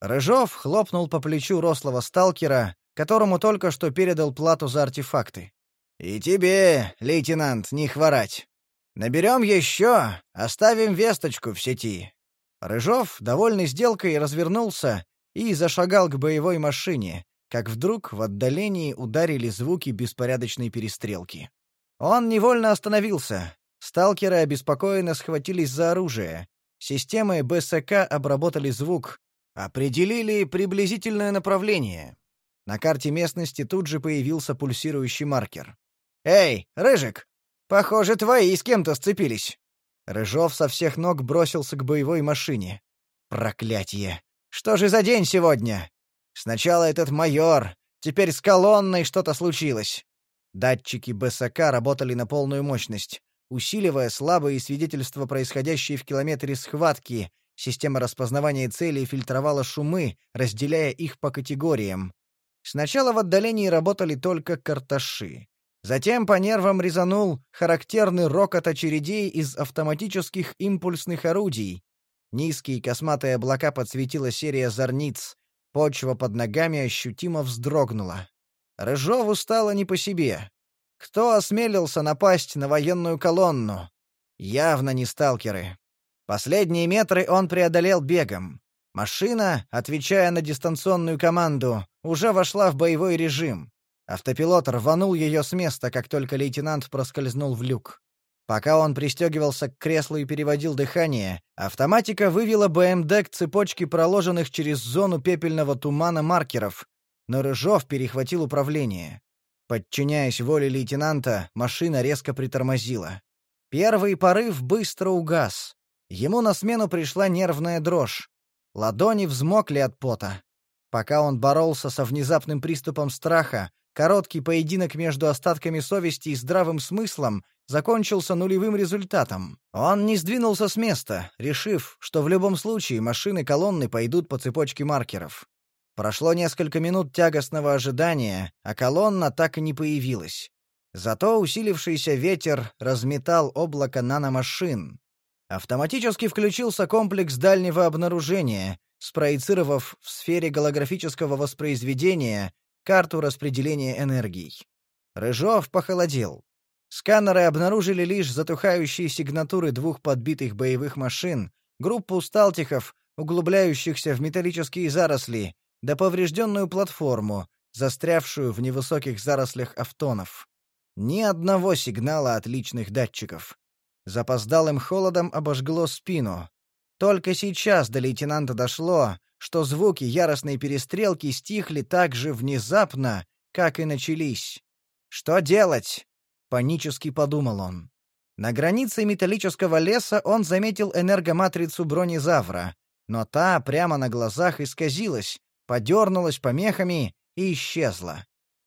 Рыжов хлопнул по плечу рослого сталкера, которому только что передал плату за артефакты. «И тебе, лейтенант, не хворать. Наберем еще, оставим весточку в сети». Рыжов, довольный сделкой, развернулся и зашагал к боевой машине, как вдруг в отдалении ударили звуки беспорядочной перестрелки. Он невольно остановился. Сталкеры обеспокоенно схватились за оружие. Системы БСК обработали звук, определили приблизительное направление. На карте местности тут же появился пульсирующий маркер. «Эй, Рыжик! Похоже, твои с кем-то сцепились!» Рыжов со всех ног бросился к боевой машине. «Проклятье! Что же за день сегодня? Сначала этот майор, теперь с колонной что-то случилось. Датчики БСК работали на полную мощность, усиливая слабые свидетельства происходящей в километре схватки. Система распознавания целей фильтровала шумы, разделяя их по категориям. Сначала в отдалении работали только карташи. Затем по нервам резанул характерный рокот очередей из автоматических импульсных орудий. Низкие косматые облака подсветила серия зорниц, Почва под ногами ощутимо вздрогнула. Рыжову стало не по себе. Кто осмелился напасть на военную колонну? Явно не сталкеры. Последние метры он преодолел бегом. Машина, отвечая на дистанционную команду, уже вошла в боевой режим. Автопилот рванул ее с места, как только лейтенант проскользнул в люк. Пока он пристегивался к креслу и переводил дыхание, автоматика вывела БМД к цепочке проложенных через зону пепельного тумана маркеров, но Рыжов перехватил управление. Подчиняясь воле лейтенанта, машина резко притормозила. Первый порыв быстро угас. Ему на смену пришла нервная дрожь. Ладони взмокли от пота. Пока он боролся со внезапным приступом страха, короткий поединок между остатками совести и здравым смыслом закончился нулевым результатом. Он не сдвинулся с места, решив, что в любом случае машины колонны пойдут по цепочке маркеров. Прошло несколько минут тягостного ожидания, а колонна так и не появилась. Зато усилившийся ветер разметал облако наномашин. Автоматически включился комплекс дальнего обнаружения, спроецировав в сфере голографического воспроизведения карту распределения энергий. Рыжов похолодел. Сканеры обнаружили лишь затухающие сигнатуры двух подбитых боевых машин, группу сталтихов, углубляющихся в металлические заросли, да поврежденную платформу, застрявшую в невысоких зарослях автонов. Ни одного сигнала от личных датчиков. Запоздалым холодом обожгло спину. Только сейчас до лейтенанта дошло, что звуки яростной перестрелки стихли так же внезапно, как и начались. Что делать? Панически подумал он. На границе металлического леса он заметил энергоматрицу бронезавра, но та прямо на глазах исказилась, подернулась помехами и исчезла.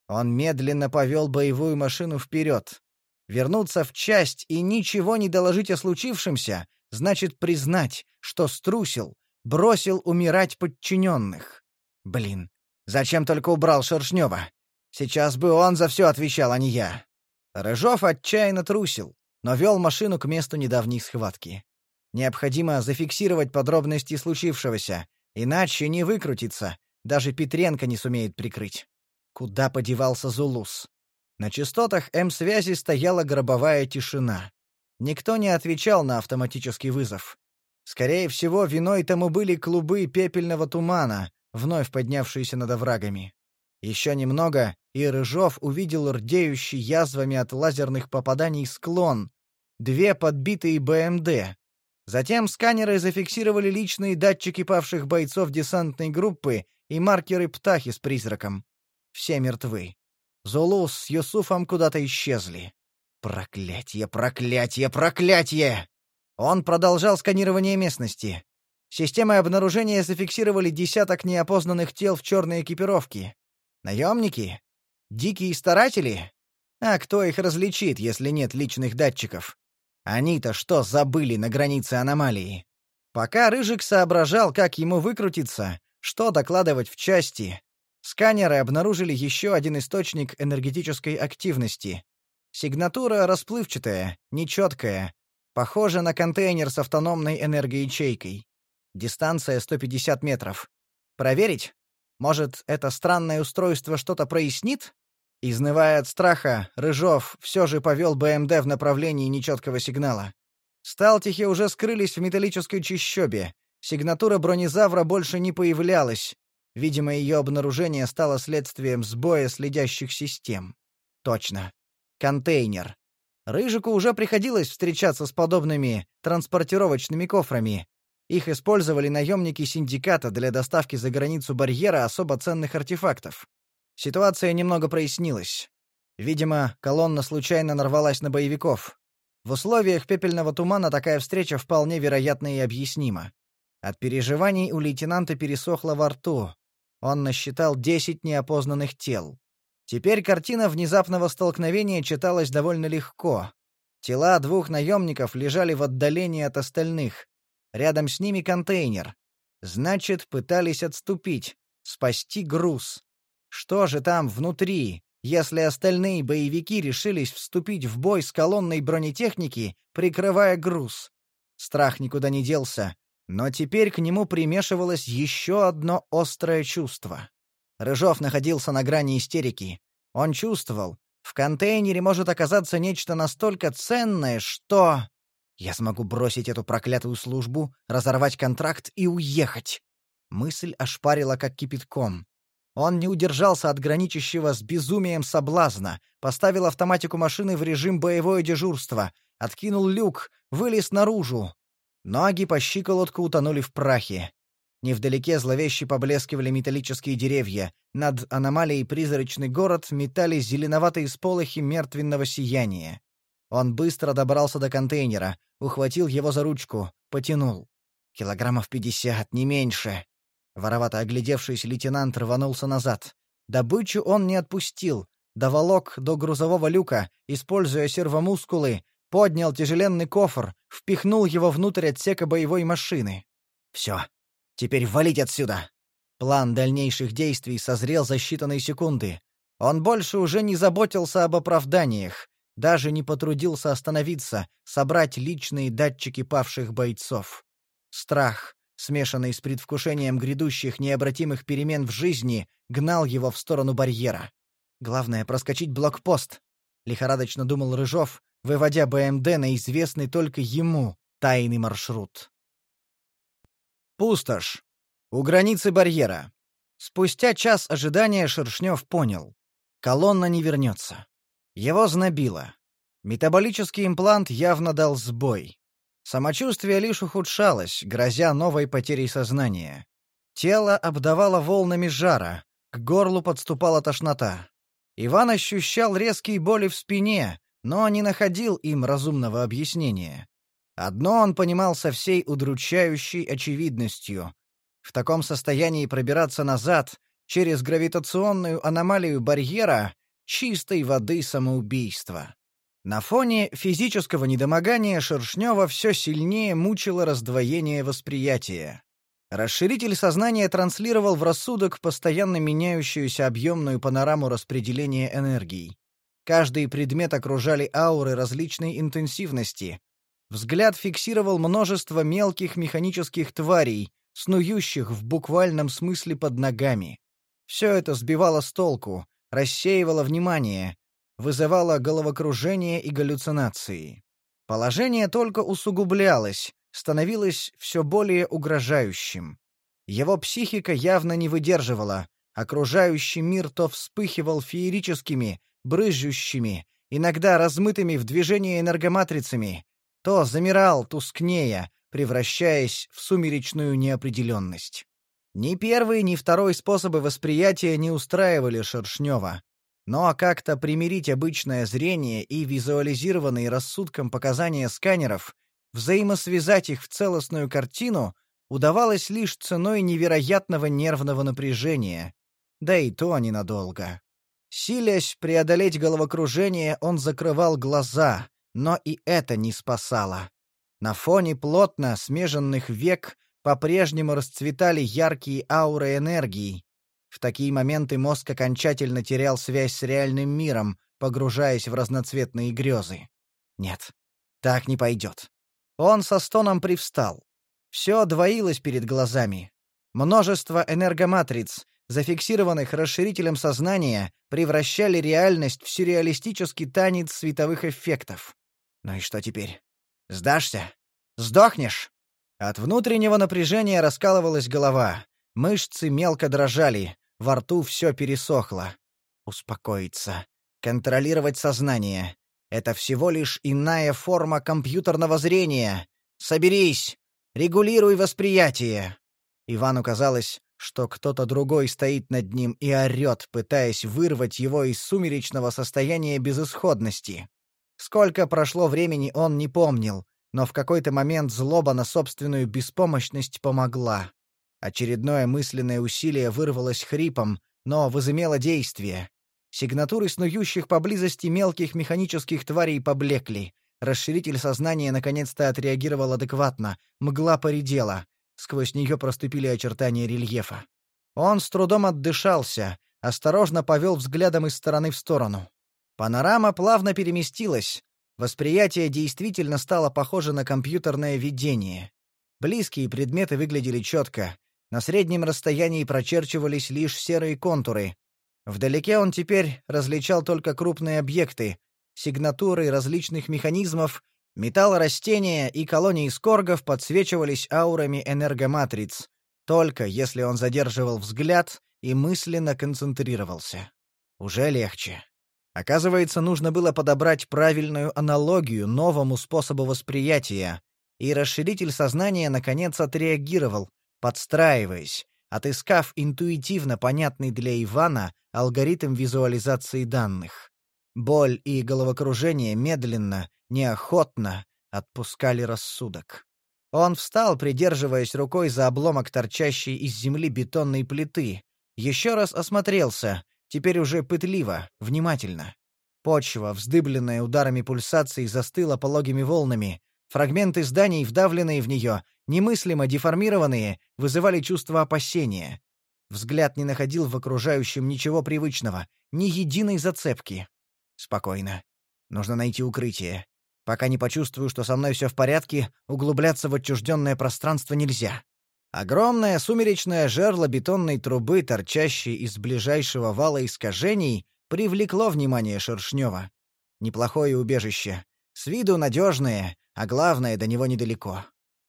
Он медленно повел боевую машину вперед. Вернуться в часть и ничего не доложить о случившемся значит признать, что струсил, бросил умирать подчиненных. Блин, зачем только убрал Шершнева? Сейчас бы он за все отвечал, а не я. Рыжов отчаянно трусил, но вел машину к месту недавней схватки. Необходимо зафиксировать подробности случившегося, иначе не выкрутиться, даже Петренко не сумеет прикрыть. Куда подевался Зулус? На частотах М-связи стояла гробовая тишина. Никто не отвечал на автоматический вызов. Скорее всего, виной тому были клубы пепельного тумана, вновь поднявшиеся над оврагами. Еще немного, и Рыжов увидел рдеющий язвами от лазерных попаданий склон, две подбитые БМД. Затем сканеры зафиксировали личные датчики павших бойцов десантной группы и маркеры птахи с призраком. Все мертвы. Зулус с Юсуфом куда-то исчезли. Проклятье, проклятье, проклятье! Он продолжал сканирование местности. Системы обнаружения зафиксировали десяток неопознанных тел в черной экипировке. Наемники? Дикие старатели? А кто их различит, если нет личных датчиков? Они-то что забыли на границе аномалии? Пока Рыжик соображал, как ему выкрутиться, что докладывать в части, Сканеры обнаружили еще один источник энергетической активности. Сигнатура расплывчатая, нечеткая, похожа на контейнер с автономной энергоячейкой. Дистанция 150 метров. Проверить? Может, это странное устройство что-то прояснит? Изнывая от страха, Рыжов все же повел БМД в направлении нечеткого сигнала. Сталтихи уже скрылись в металлической чащобе. Сигнатура бронезавра больше не появлялась. Видимо, ее обнаружение стало следствием сбоя следящих систем. Точно. Контейнер. Рыжику уже приходилось встречаться с подобными транспортировочными кофрами. Их использовали наемники синдиката для доставки за границу барьера особо ценных артефактов. Ситуация немного прояснилась. Видимо, колонна случайно нарвалась на боевиков. В условиях пепельного тумана такая встреча вполне вероятна и объяснима. От переживаний у лейтенанта пересохло во рту. Он насчитал десять неопознанных тел. Теперь картина внезапного столкновения читалась довольно легко. Тела двух наемников лежали в отдалении от остальных. Рядом с ними контейнер. Значит, пытались отступить, спасти груз. Что же там внутри, если остальные боевики решились вступить в бой с колонной бронетехники, прикрывая груз? Страх никуда не делся, но теперь к нему примешивалось еще одно острое чувство. Рыжов находился на грани истерики. Он чувствовал, в контейнере может оказаться нечто настолько ценное, что... Я смогу бросить эту проклятую службу, разорвать контракт и уехать. Мысль ошпарила как кипятком. Он не удержался от граничащего с безумием соблазна, поставил автоматику машины в режим боевое дежурство, откинул люк, вылез наружу. Ноги по щиколотку утонули в прахе. Невдалеке зловеще поблескивали металлические деревья. Над аномалией призрачный город метались зеленоватые сполохи мертвенного сияния. Он быстро добрался до контейнера, ухватил его за ручку, потянул. Килограммов пятьдесят, не меньше. Воровато оглядевшийся лейтенант рванулся назад. Добычу он не отпустил. Доволок до грузового люка, используя сервомускулы, поднял тяжеленный кофр, впихнул его внутрь отсека боевой машины. Все, Теперь валить отсюда!» План дальнейших действий созрел за считанные секунды. Он больше уже не заботился об оправданиях, даже не потрудился остановиться, собрать личные датчики павших бойцов. Страх, смешанный с предвкушением грядущих необратимых перемен в жизни, гнал его в сторону барьера. Главное — проскочить блокпост, — лихорадочно думал Рыжов, выводя БМД на известный только ему тайный маршрут. Пустошь. У границы барьера. Спустя час ожидания Шершнев понял. Колонна не вернется. Его знобило. Метаболический имплант явно дал сбой. Самочувствие лишь ухудшалось, грозя новой потерей сознания. Тело обдавало волнами жара, к горлу подступала тошнота. Иван ощущал резкие боли в спине, но не находил им разумного объяснения. Одно он понимал со всей удручающей очевидностью. В таком состоянии пробираться назад, через гравитационную аномалию барьера, чистой воды самоубийства. На фоне физического недомогания Шершнева все сильнее мучило раздвоение восприятия. Расширитель сознания транслировал в рассудок постоянно меняющуюся объемную панораму распределения энергии. Каждый предмет окружали ауры различной интенсивности, Взгляд фиксировал множество мелких механических тварей, снующих в буквальном смысле под ногами. Все это сбивало с толку, рассеивало внимание, вызывало головокружение и галлюцинации. Положение только усугублялось, становилось все более угрожающим. Его психика явно не выдерживала, окружающий мир то вспыхивал феерическими, брызжущими, иногда размытыми в движении энергоматрицами, то замирал тускнея, превращаясь в сумеречную неопределенность. Ни первый, ни второй способы восприятия не устраивали Шершнева. Но как-то примирить обычное зрение и визуализированные рассудком показания сканеров, взаимосвязать их в целостную картину, удавалось лишь ценой невероятного нервного напряжения. Да и то ненадолго. Силясь преодолеть головокружение, он закрывал глаза, но и это не спасало. На фоне плотно смеженных век по-прежнему расцветали яркие ауры энергии. В такие моменты мозг окончательно терял связь с реальным миром, погружаясь в разноцветные грезы. Нет, так не пойдет. Он со стоном привстал. Все двоилось перед глазами. Множество энергоматриц, зафиксированных расширителем сознания, превращали реальность в сюрреалистический танец световых эффектов. Ну и что теперь? Сдашься? Сдохнешь? От внутреннего напряжения раскалывалась голова, мышцы мелко дрожали, во рту все пересохло. Успокоиться. Контролировать сознание. Это всего лишь иная форма компьютерного зрения. Соберись! Регулируй восприятие!» Ивану казалось, что кто-то другой стоит над ним и орёт, пытаясь вырвать его из сумеречного состояния безысходности. Сколько прошло времени, он не помнил, но в какой-то момент злоба на собственную беспомощность помогла. Очередное мысленное усилие вырвалось хрипом, но возымело действие. Сигнатуры снующих поблизости мелких механических тварей поблекли. Расширитель сознания наконец-то отреагировал адекватно. Мгла поредела. Сквозь нее проступили очертания рельефа. Он с трудом отдышался, осторожно повел взглядом из стороны в сторону. Панорама плавно переместилась. Восприятие действительно стало похоже на компьютерное видение. Близкие предметы выглядели четко. На среднем расстоянии прочерчивались лишь серые контуры. Вдалеке он теперь различал только крупные объекты, сигнатуры различных механизмов, металлорастения и колонии скоргов подсвечивались аурами энергоматриц, только если он задерживал взгляд и мысленно концентрировался. Уже легче. Оказывается, нужно было подобрать правильную аналогию новому способу восприятия, и расширитель сознания наконец отреагировал, подстраиваясь, отыскав интуитивно понятный для Ивана алгоритм визуализации данных. Боль и головокружение медленно, неохотно отпускали рассудок. Он встал, придерживаясь рукой за обломок торчащей из земли бетонной плиты, еще раз осмотрелся, теперь уже пытливо, внимательно. Почва, вздыбленная ударами пульсаций, застыла пологими волнами, Фрагменты зданий, вдавленные в нее, немыслимо деформированные, вызывали чувство опасения. Взгляд не находил в окружающем ничего привычного, ни единой зацепки. Спокойно. Нужно найти укрытие. Пока не почувствую, что со мной все в порядке, углубляться в отчужденное пространство нельзя. Огромное сумеречное жерло бетонной трубы, торчащей из ближайшего вала искажений, привлекло внимание Шершнева. Неплохое убежище. С виду надежное, а главное, до него недалеко.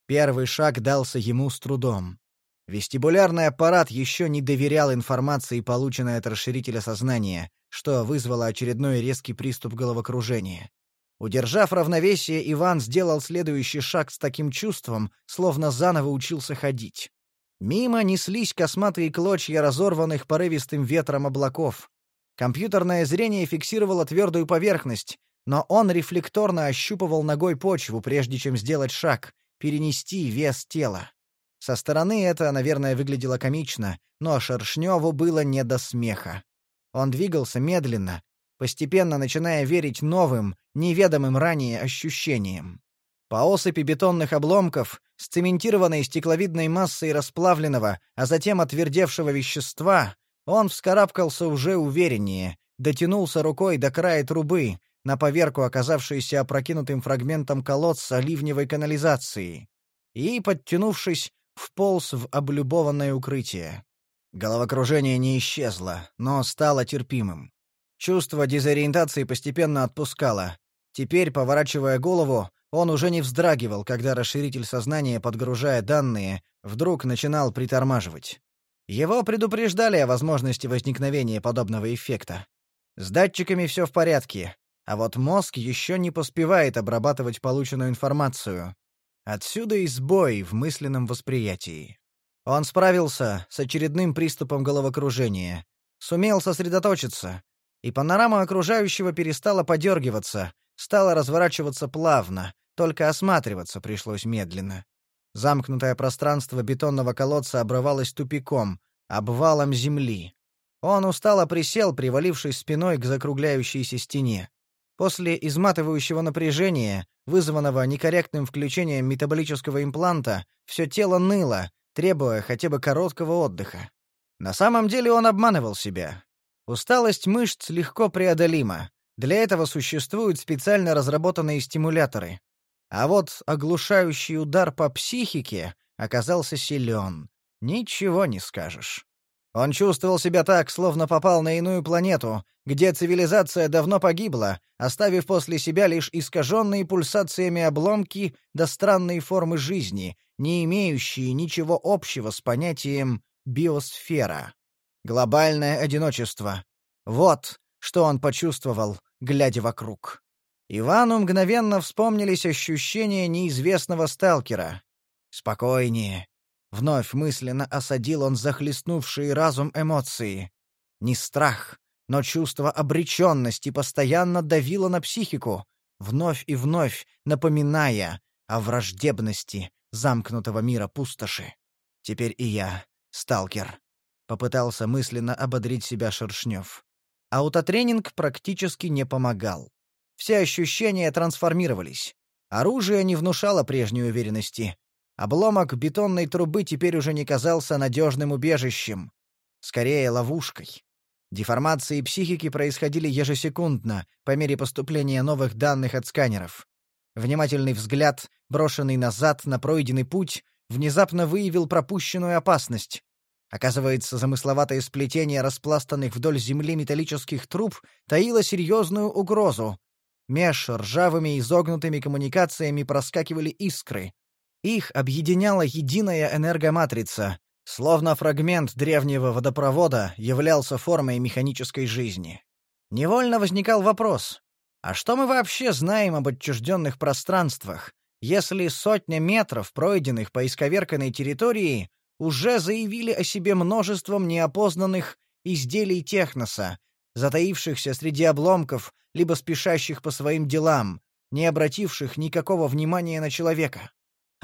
Первый шаг дался ему с трудом. Вестибулярный аппарат еще не доверял информации, полученной от расширителя сознания, что вызвало очередной резкий приступ головокружения. Удержав равновесие, Иван сделал следующий шаг с таким чувством, словно заново учился ходить. Мимо неслись косматые клочья разорванных порывистым ветром облаков. Компьютерное зрение фиксировало твердую поверхность, но он рефлекторно ощупывал ногой почву, прежде чем сделать шаг, перенести вес тела. Со стороны это, наверное, выглядело комично, но Шершневу было не до смеха. Он двигался медленно, постепенно начиная верить новым, неведомым ранее ощущениям. По осыпи бетонных обломков, сцементированной стекловидной массой расплавленного, а затем отвердевшего вещества, он вскарабкался уже увереннее, дотянулся рукой до края трубы, на поверку оказавшейся опрокинутым фрагментом колодца ливневой канализации, и, подтянувшись, вполз в облюбованное укрытие. Головокружение не исчезло, но стало терпимым. Чувство дезориентации постепенно отпускало. Теперь, поворачивая голову, он уже не вздрагивал, когда расширитель сознания, подгружая данные, вдруг начинал притормаживать. Его предупреждали о возможности возникновения подобного эффекта. С датчиками все в порядке, а вот мозг еще не поспевает обрабатывать полученную информацию. Отсюда и сбой в мысленном восприятии. Он справился с очередным приступом головокружения, сумел сосредоточиться, и панорама окружающего перестала подергиваться, стала разворачиваться плавно, только осматриваться пришлось медленно. Замкнутое пространство бетонного колодца обрывалось тупиком, обвалом земли. Он устало присел, привалившись спиной к закругляющейся стене. После изматывающего напряжения, вызванного некорректным включением метаболического импланта, все тело ныло, требуя хотя бы короткого отдыха. На самом деле он обманывал себя. Усталость мышц легко преодолима. Для этого существуют специально разработанные стимуляторы. А вот оглушающий удар по психике оказался силен. Ничего не скажешь. Он чувствовал себя так, словно попал на иную планету, где цивилизация давно погибла, оставив после себя лишь искаженные пульсациями обломки да странные формы жизни, не имеющие ничего общего с понятием «биосфера». Глобальное одиночество. Вот что он почувствовал, глядя вокруг. Ивану мгновенно вспомнились ощущения неизвестного сталкера. «Спокойнее, Вновь мысленно осадил он захлестнувшие разум эмоции. Не страх, но чувство обреченности постоянно давило на психику, вновь и вновь напоминая о враждебности замкнутого мира пустоши. Теперь и я, сталкер. Попытался мысленно ободрить себя Шершнев. Аутотренинг практически не помогал. Все ощущения трансформировались. Оружие не внушало прежней уверенности. Обломок бетонной трубы теперь уже не казался надежным убежищем. Скорее, ловушкой. Деформации психики происходили ежесекундно, по мере поступления новых данных от сканеров. Внимательный взгляд, брошенный назад на пройденный путь, внезапно выявил пропущенную опасность. Оказывается, замысловатое сплетение распластанных вдоль земли металлических труб таило серьезную угрозу. Меж ржавыми изогнутыми коммуникациями проскакивали искры. Их объединяла единая энергоматрица, словно фрагмент древнего водопровода являлся формой механической жизни. Невольно возникал вопрос, а что мы вообще знаем об отчужденных пространствах, если сотня метров, пройденных по исковерканной территории, уже заявили о себе множеством неопознанных изделий техноса, затаившихся среди обломков, либо спешащих по своим делам, не обративших никакого внимания на человека?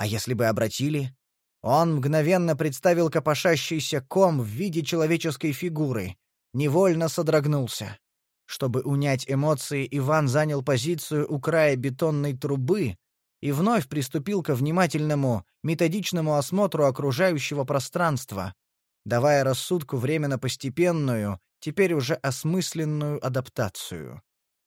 А если бы обратили? Он мгновенно представил копошащийся ком в виде человеческой фигуры. Невольно содрогнулся. Чтобы унять эмоции, Иван занял позицию у края бетонной трубы и вновь приступил ко внимательному, методичному осмотру окружающего пространства, давая рассудку временно постепенную, теперь уже осмысленную адаптацию.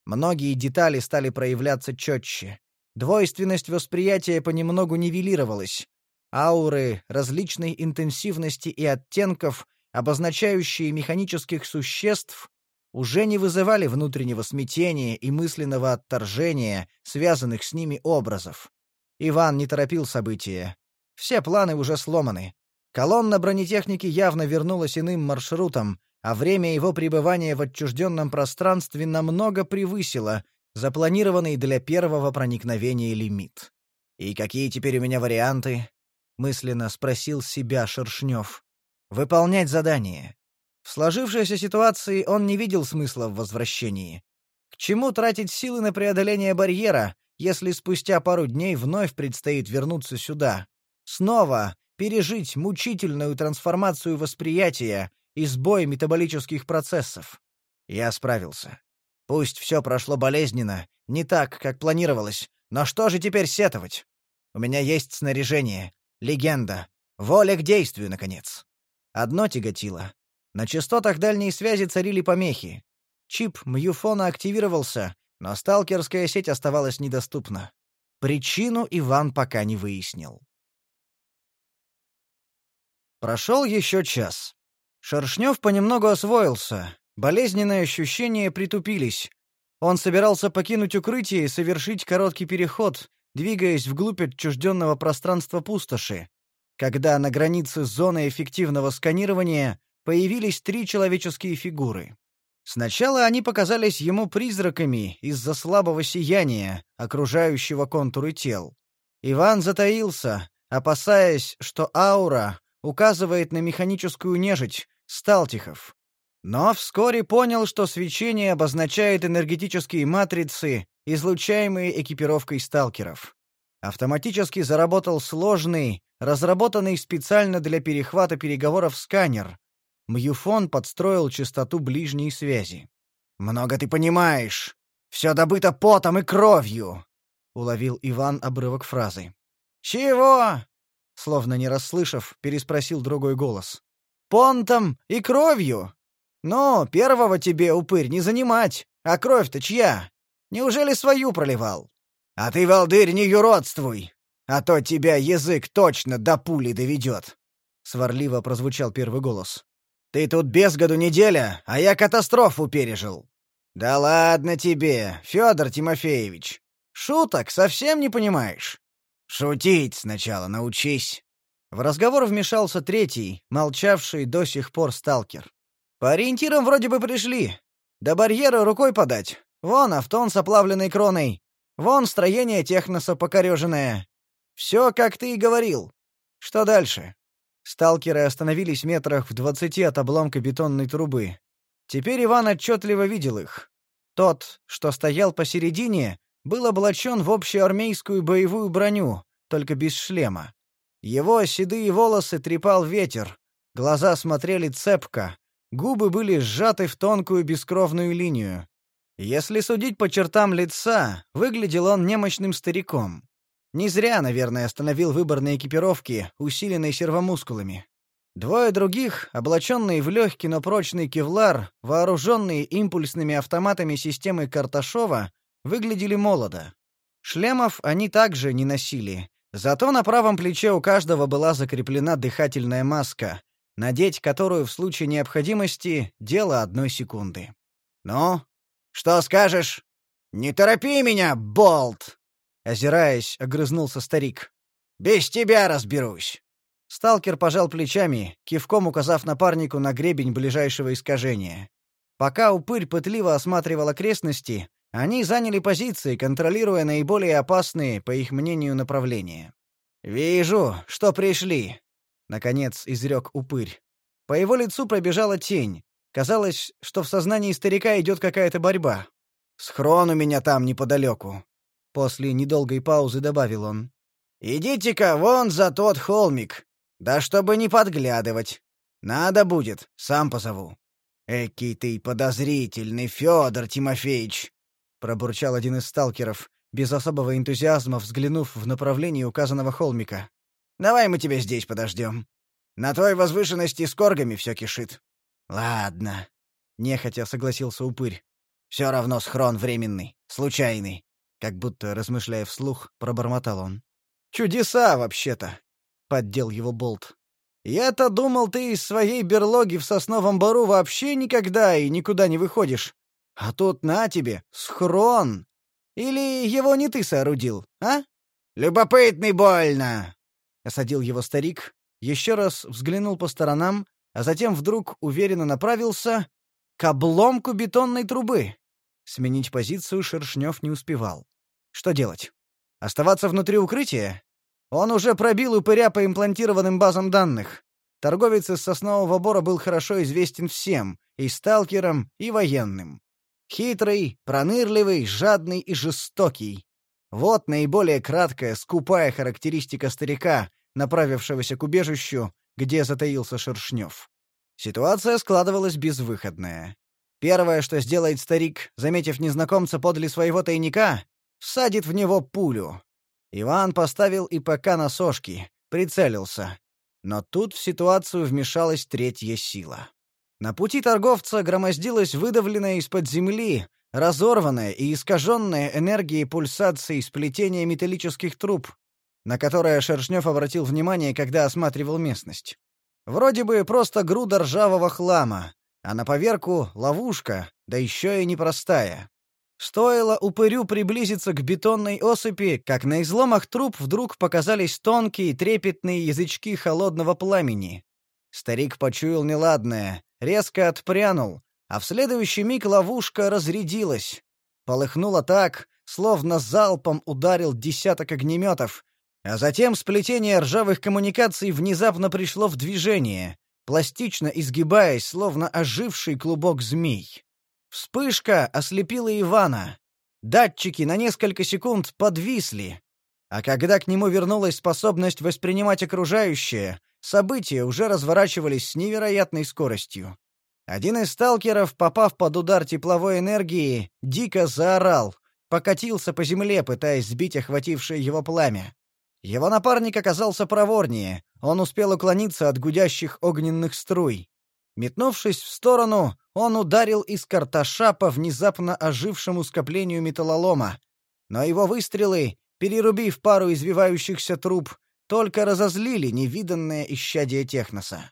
Многие детали стали проявляться четче. Двойственность восприятия понемногу нивелировалась. Ауры различной интенсивности и оттенков, обозначающие механических существ, уже не вызывали внутреннего смятения и мысленного отторжения, связанных с ними образов. Иван не торопил события. Все планы уже сломаны. Колонна бронетехники явно вернулась иным маршрутом, а время его пребывания в отчужденном пространстве намного превысило запланированный для первого проникновения лимит. «И какие теперь у меня варианты?» — мысленно спросил себя Шершнев. «Выполнять задание». В сложившейся ситуации он не видел смысла в возвращении. К чему тратить силы на преодоление барьера, если спустя пару дней вновь предстоит вернуться сюда? Снова пережить мучительную трансформацию восприятия и сбой метаболических процессов. Я справился. Пусть все прошло болезненно, не так, как планировалось, но что же теперь сетовать? У меня есть снаряжение, легенда, воля к действию, наконец. Одно тяготило. На частотах дальней связи царили помехи. Чип Мьюфона активировался, но сталкерская сеть оставалась недоступна. Причину Иван пока не выяснил. Прошел еще час. Шершнев понемногу освоился, Болезненные ощущения притупились. Он собирался покинуть укрытие и совершить короткий переход, двигаясь вглубь отчужденного пространства пустоши. Когда на границе зоны эффективного сканирования появились три человеческие фигуры. Сначала они показались ему призраками из-за слабого сияния, окружающего контуры тел. Иван затаился, опасаясь, что аура указывает на механическую нежить, сталтихов. Но вскоре понял, что свечение обозначает энергетические матрицы, излучаемые экипировкой сталкеров. Автоматически заработал сложный, разработанный специально для перехвата переговоров сканер. Мьюфон подстроил частоту ближней связи. «Много ты понимаешь. Все добыто потом и кровью», — уловил Иван обрывок фразы. «Чего?» — словно не расслышав, переспросил другой голос. понтом и кровью. Но первого тебе, упырь, не занимать, а кровь-то чья? Неужели свою проливал? А ты, волдырь, не юродствуй, а то тебя язык точно до пули доведет. Сварливо прозвучал первый голос. Ты тут без году неделя, а я катастрофу пережил. Да ладно тебе, Федор Тимофеевич. Шуток совсем не понимаешь. Шутить сначала научись. В разговор вмешался третий, молчавший до сих пор сталкер. По ориентирам вроде бы пришли. До барьера рукой подать. Вон автон с оплавленной кроной. Вон строение техноса покореженное. Все, как ты и говорил. Что дальше? Сталкеры остановились метрах в двадцати от обломка бетонной трубы. Теперь Иван отчетливо видел их. Тот, что стоял посередине, был облачен в общеармейскую боевую броню, только без шлема. Его седые волосы трепал ветер, глаза смотрели цепко, губы были сжаты в тонкую бескровную линию. Если судить по чертам лица, выглядел он немощным стариком. Не зря, наверное, остановил выбор на экипировке, усиленной сервомускулами. Двое других, облаченные в легкий, но прочный кевлар, вооруженные импульсными автоматами системы Карташова, выглядели молодо. Шлемов они также не носили. Зато на правом плече у каждого была закреплена дыхательная маска, надеть которую в случае необходимости — дело одной секунды. «Ну, что скажешь? Не торопи меня, Болт!» Озираясь, огрызнулся старик. «Без тебя разберусь!» Сталкер пожал плечами, кивком указав напарнику на гребень ближайшего искажения. Пока упырь пытливо осматривал окрестности, они заняли позиции, контролируя наиболее опасные, по их мнению, направления. «Вижу, что пришли», — наконец изрек упырь. По его лицу пробежала тень. Казалось, что в сознании старика идет какая-то борьба. «Схрон у меня там неподалеку», — после недолгой паузы добавил он. «Идите-ка вон за тот холмик. Да чтобы не подглядывать. Надо будет, сам позову». «Экий ты подозрительный, Федор Тимофеевич!» — пробурчал один из сталкеров, без особого энтузиазма взглянув в направлении указанного холмика. «Давай мы тебя здесь подождем. На той возвышенности с коргами все кишит». «Ладно», — нехотя согласился упырь. «Все равно схрон временный, случайный», — как будто, размышляя вслух, пробормотал он. «Чудеса, вообще-то», — поддел его Болт. «Я-то думал, ты из своей берлоги в сосновом бору вообще никогда и никуда не выходишь. А тут на тебе, схрон. Или его не ты соорудил, а? Любопытный больно!» Осадил его старик, еще раз взглянул по сторонам, а затем вдруг уверенно направился к обломку бетонной трубы. Сменить позицию Шершнев не успевал. Что делать? Оставаться внутри укрытия? Он уже пробил упыря по имплантированным базам данных. Торговец из соснового бора был хорошо известен всем, и сталкерам, и военным. Хитрый, пронырливый, жадный и жестокий. Вот наиболее краткая, скупая характеристика старика, направившегося к убежищу, где затаился Шершнев. Ситуация складывалась безвыходная. Первое, что сделает старик, заметив незнакомца подле своего тайника, всадит в него пулю. Иван поставил ИПК на сошки, прицелился. Но тут в ситуацию вмешалась третья сила. На пути торговца громоздилась выдавленная из-под земли, разорванная и искаженная энергией пульсации сплетение металлических труб, на которое Шершнев обратил внимание, когда осматривал местность. Вроде бы просто груда ржавого хлама, а на поверку — ловушка, да еще и непростая. Стоило упырю приблизиться к бетонной осыпи, как на изломах труб вдруг показались тонкие трепетные язычки холодного пламени. Старик почуял неладное, резко отпрянул, а в следующий миг ловушка разрядилась. Полыхнуло так, словно залпом ударил десяток огнеметов, а затем сплетение ржавых коммуникаций внезапно пришло в движение, пластично изгибаясь, словно оживший клубок змей. Вспышка ослепила Ивана. Датчики на несколько секунд подвисли. А когда к нему вернулась способность воспринимать окружающее, события уже разворачивались с невероятной скоростью. Один из сталкеров, попав под удар тепловой энергии, дико заорал, покатился по земле, пытаясь сбить охватившее его пламя. Его напарник оказался проворнее, он успел уклониться от гудящих огненных струй. Метнувшись в сторону, он ударил из карташа по внезапно ожившему скоплению металлолома. Но его выстрелы, перерубив пару извивающихся труб, только разозлили невиданное исчадие техноса.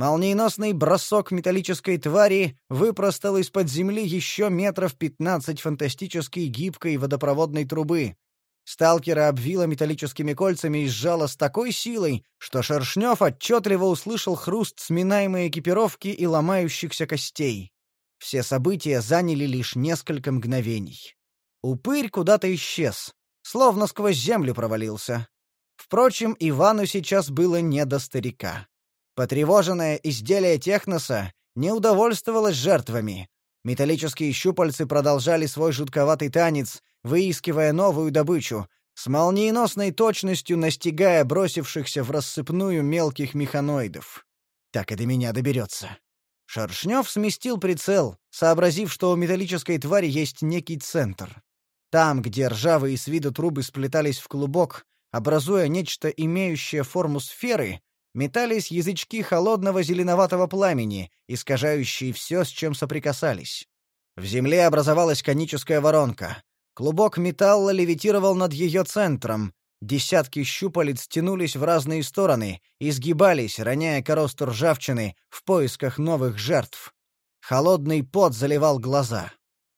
Молниеносный бросок металлической твари выпростал из-под земли еще метров пятнадцать фантастической гибкой водопроводной трубы. Сталкера обвила металлическими кольцами и сжала с такой силой, что Шершнев отчетливо услышал хруст сминаемой экипировки и ломающихся костей. Все события заняли лишь несколько мгновений. Упырь куда-то исчез, словно сквозь землю провалился. Впрочем, Ивану сейчас было не до старика. Потревоженное изделие техноса не удовольствовалось жертвами. Металлические щупальцы продолжали свой жутковатый танец, выискивая новую добычу, с молниеносной точностью настигая бросившихся в рассыпную мелких механоидов. Так и до меня доберется. Шершнев сместил прицел, сообразив, что у металлической твари есть некий центр. Там, где ржавые с виду трубы сплетались в клубок, образуя нечто имеющее форму сферы, метались язычки холодного зеленоватого пламени, искажающие все, с чем соприкасались. В земле образовалась коническая воронка. Клубок металла левитировал над ее центром. Десятки щупалец тянулись в разные стороны, изгибались, роняя коросту ржавчины в поисках новых жертв. Холодный пот заливал глаза.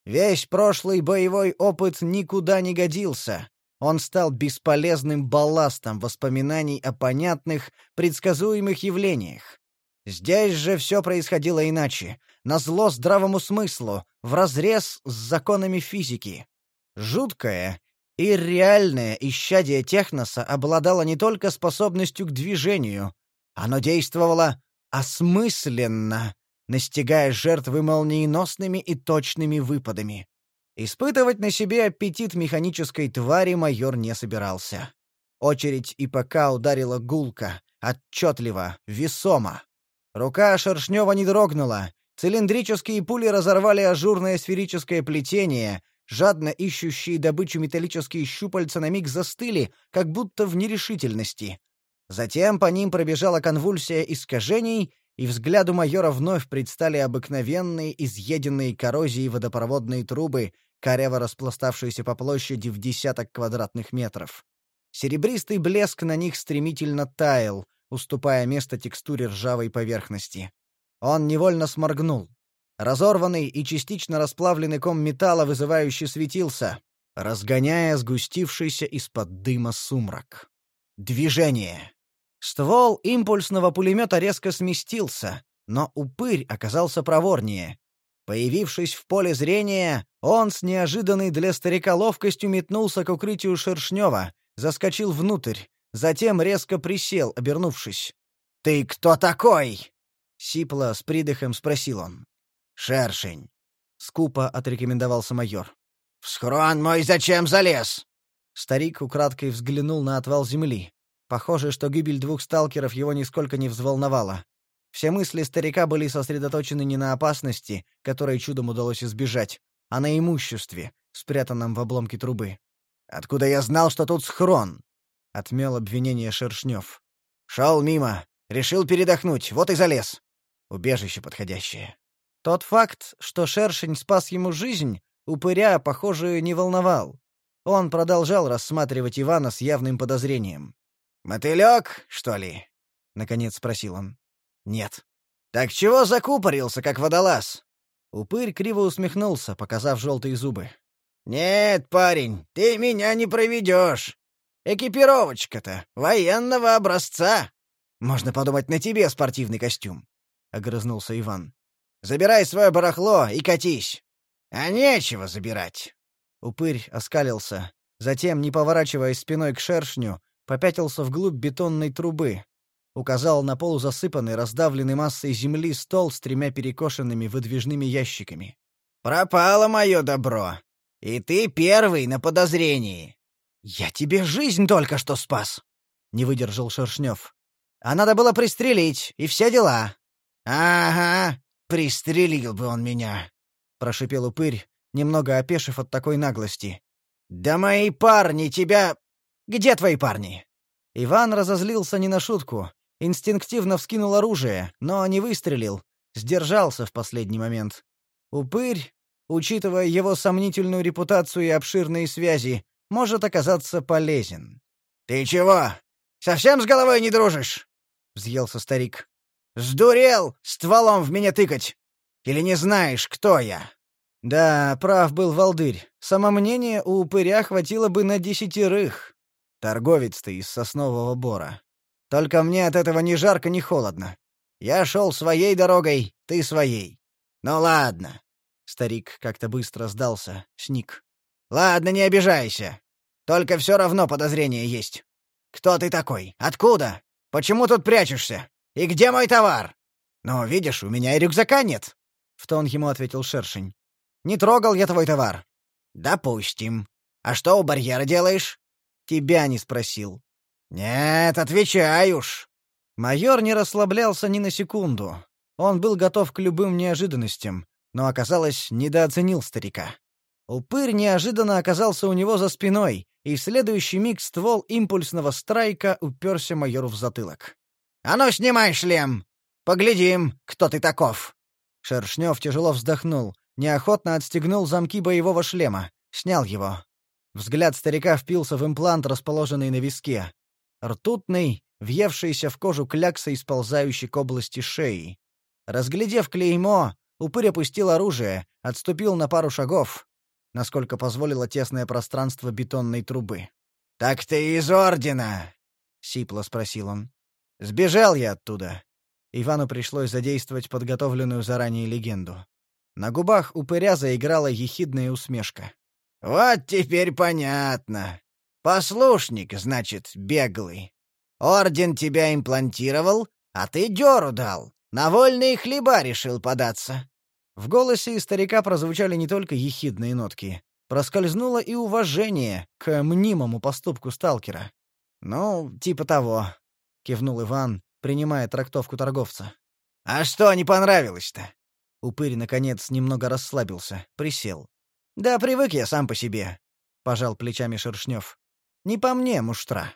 Весь прошлый боевой опыт никуда не годился. Он стал бесполезным балластом воспоминаний о понятных, предсказуемых явлениях. Здесь же все происходило иначе, назло здравому смыслу, вразрез с законами физики. Жуткое и реальное исчадие техноса обладало не только способностью к движению, оно действовало осмысленно, настигая жертвы молниеносными и точными выпадами. Испытывать на себе аппетит механической твари майор не собирался. Очередь ИПК ударила гулко, отчетливо, весомо. Рука Шершнева не дрогнула. Цилиндрические пули разорвали ажурное сферическое плетение, жадно ищущие добычу металлические щупальца на миг застыли, как будто в нерешительности. Затем по ним пробежала конвульсия искажений, и взгляду майора вновь предстали обыкновенные, изъеденные коррозией водопроводные трубы, коряво распластавшиеся по площади в десяток квадратных метров. Серебристый блеск на них стремительно таял, уступая место текстуре ржавой поверхности. Он невольно сморгнул. Разорванный и частично расплавленный ком металла вызывающе светился, разгоняя сгустившийся из-под дыма сумрак. Движение. Ствол импульсного пулемета резко сместился, но упырь оказался проворнее. Появившись в поле зрения, он с неожиданной для старика ловкостью метнулся к укрытию Шершнева, заскочил внутрь, затем резко присел, обернувшись. «Ты кто такой?» — сипло с придыхом спросил он. «Шершень», — скупо отрекомендовался майор. «В схрон мой зачем залез?» Старик украдкой взглянул на отвал земли. Похоже, что гибель двух сталкеров его нисколько не взволновала. Все мысли старика были сосредоточены не на опасности, которой чудом удалось избежать, а на имуществе, спрятанном в обломке трубы. «Откуда я знал, что тут схрон?» — отмел обвинение Шершнев. «Шел мимо. Решил передохнуть. Вот и залез. Убежище подходящее». Тот факт, что шершень спас ему жизнь, упыря, похоже, не волновал. Он продолжал рассматривать Ивана с явным подозрением. «Мотылек, что ли?» — наконец спросил он. «Нет». «Так чего закупорился, как водолаз?» Упырь криво усмехнулся, показав желтые зубы. «Нет, парень, ты меня не проведешь. Экипировочка-то военного образца. Можно подумать, на тебе спортивный костюм», — огрызнулся Иван. Забирай свое барахло и катись. А нечего забирать. Упырь оскалился, затем, не поворачиваясь спиной к шершню, попятился вглубь бетонной трубы, указал на полузасыпанный, раздавленный массой земли стол с тремя перекошенными выдвижными ящиками. «Пропало мое добро. И ты первый на подозрении». «Я тебе жизнь только что спас», — не выдержал Шершнев. «А надо было пристрелить, и все дела». «Ага, «Пристрелил бы он меня!» — прошипел упырь, немного опешив от такой наглости. «Да мои парни тебя...» «Где твои парни?» Иван разозлился не на шутку, инстинктивно вскинул оружие, но не выстрелил, сдержался в последний момент. Упырь, учитывая его сомнительную репутацию и обширные связи, может оказаться полезен. «Ты чего? Совсем с головой не дружишь?» — взъелся старик. «Сдурел стволом в меня тыкать! Или не знаешь, кто я?» Да, прав был Волдырь. Самомнение у упыря хватило бы на десятерых. Торговец ты из соснового бора. Только мне от этого ни жарко, ни холодно. Я шел своей дорогой, ты своей. Ну ладно. Старик как-то быстро сдался, сник. Ладно, не обижайся. Только все равно подозрение есть. Кто ты такой? Откуда? Почему тут прячешься? И где мой товар? Ну, видишь, у меня и рюкзака нет. В тон ему ответил Шершень. Не трогал я твой товар. Допустим. А что у барьера делаешь? Тебя не спросил. Нет, отвечай. Майор не расслаблялся ни на секунду. Он был готов к любым неожиданностям, но, оказалось, недооценил старика. Упырь неожиданно оказался у него за спиной, и в следующий миг ствол импульсного страйка уперся майору в затылок. «А ну, снимай шлем! Поглядим, кто ты таков!» Шершнев тяжело вздохнул, неохотно отстегнул замки боевого шлема, снял его. Взгляд старика впился в имплант, расположенный на виске. Ртутный, въевшийся в кожу кляксой, сползающий к области шеи. Разглядев клеймо, упырь опустил оружие, отступил на пару шагов, насколько позволило тесное пространство бетонной трубы. «Так ты из Ордена?» — сипло спросил он. «Сбежал я оттуда». Ивану пришлось задействовать подготовленную заранее легенду. На губах упыря заиграла ехидная усмешка. «Вот теперь понятно. Послушник, значит, беглый. Орден тебя имплантировал, а ты дёру дал. На вольные хлеба решил податься». В голосе старика прозвучали не только ехидные нотки. Проскользнуло и уважение к мнимому поступку сталкера. «Ну, типа того», — кивнул Иван, принимая трактовку торговца. «А что не понравилось-то?» Упырь, наконец, немного расслабился, присел. «Да привык я сам по себе», — пожал плечами Шершнев. «Не по мне, муштра».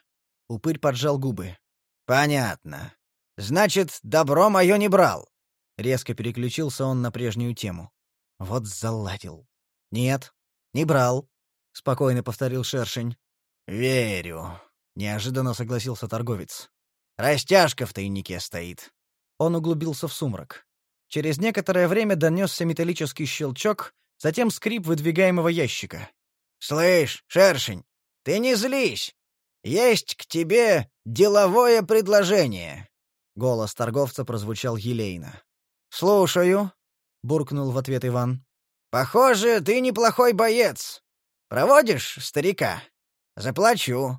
Упырь поджал губы. «Понятно. Значит, добро мое не брал». Резко переключился он на прежнюю тему. Вот заладил. «Нет, не брал», — спокойно повторил Шершень. «Верю», — неожиданно согласился торговец. «Растяжка в тайнике стоит». Он углубился в сумрак. Через некоторое время донесся металлический щелчок, затем скрип выдвигаемого ящика. «Слышь, шершень, ты не злись! Есть к тебе деловое предложение!» Голос торговца прозвучал елейно. «Слушаю», — буркнул в ответ Иван. «Похоже, ты неплохой боец. Проводишь старика? Заплачу».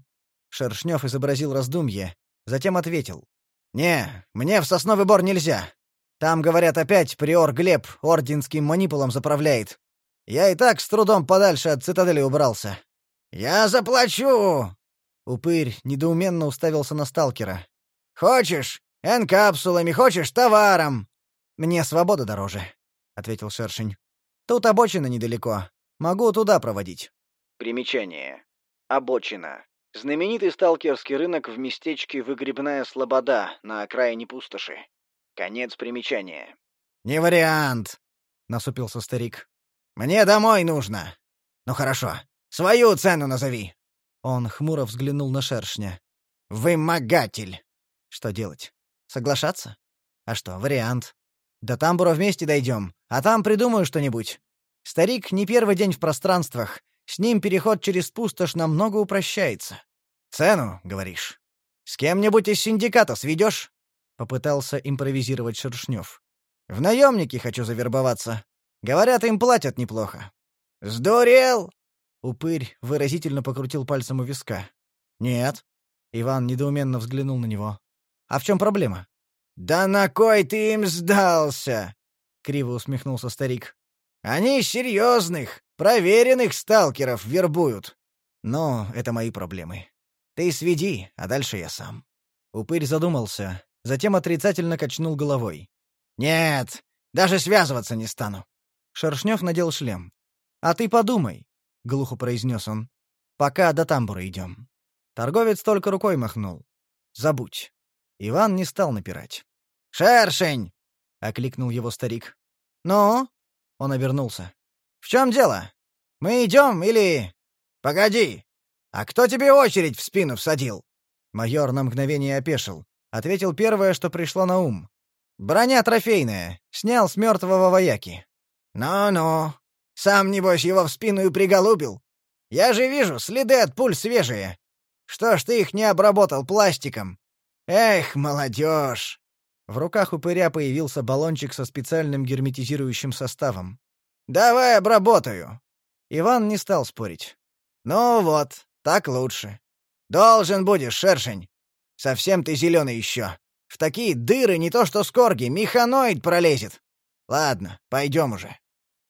Шершнев изобразил раздумье, затем ответил. «Не, мне в сосновый бор нельзя. Там, говорят, опять приор Глеб орденским манипулом заправляет. Я и так с трудом подальше от цитадели убрался. Я заплачу. Упырь недоуменно уставился на сталкера. Хочешь энкапсулами, хочешь товаром. Мне свобода дороже, ответил Шершень. Тут обочина недалеко. Могу туда проводить. Примечание. Обочина. Знаменитый сталкерский рынок в местечке Выгребная Слобода на окраине пустоши. Конец примечания. «Не вариант», — насупился старик. «Мне домой нужно». «Ну хорошо, свою цену назови». Он хмуро взглянул на шершня. «Вымогатель!» «Что делать? Соглашаться? А что, вариант. До тамбура вместе дойдем, а там придумаю что-нибудь. Старик не первый день в пространствах, с ним переход через пустошь намного упрощается. Цену, говоришь? С кем-нибудь из синдиката сведешь? Попытался импровизировать Шершнев. «В наемники хочу завербоваться. Говорят, им платят неплохо». «Сдурел!» Упырь выразительно покрутил пальцем у виска. «Нет». Иван недоуменно взглянул на него. «А в чем проблема?» «Да на кой ты им сдался?» — криво усмехнулся старик. «Они серьезных, проверенных сталкеров вербуют». «Но это мои проблемы. Ты сведи, а дальше я сам». Упырь задумался, затем отрицательно качнул головой. «Нет, даже связываться не стану». Шершнев надел шлем. «А ты подумай», — глухо произнес он. «Пока до тамбура идем». Торговец только рукой махнул. забудь». Иван не стал напирать. «Шершень!» — окликнул его старик. «Ну?» — он обернулся. «В чем дело? Мы идем или...» «Погоди! А кто тебе очередь в спину всадил?» Майор на мгновение опешил. Ответил первое, что пришло на ум. «Броня трофейная. Снял с мертвого вояки». «Ну-ну. Сам, небось, его в спину и приголубил. Я же вижу, следы от пуль свежие. Что ж ты их не обработал пластиком? Эх, молодежь!» В руках упыря появился баллончик со специальным герметизирующим составом. «Давай обработаю!» Иван не стал спорить. «Ну вот, так лучше. Должен будешь, шершень. Совсем ты зеленый еще. В такие дыры не то что скорги, механоид пролезет. Ладно, пойдем уже».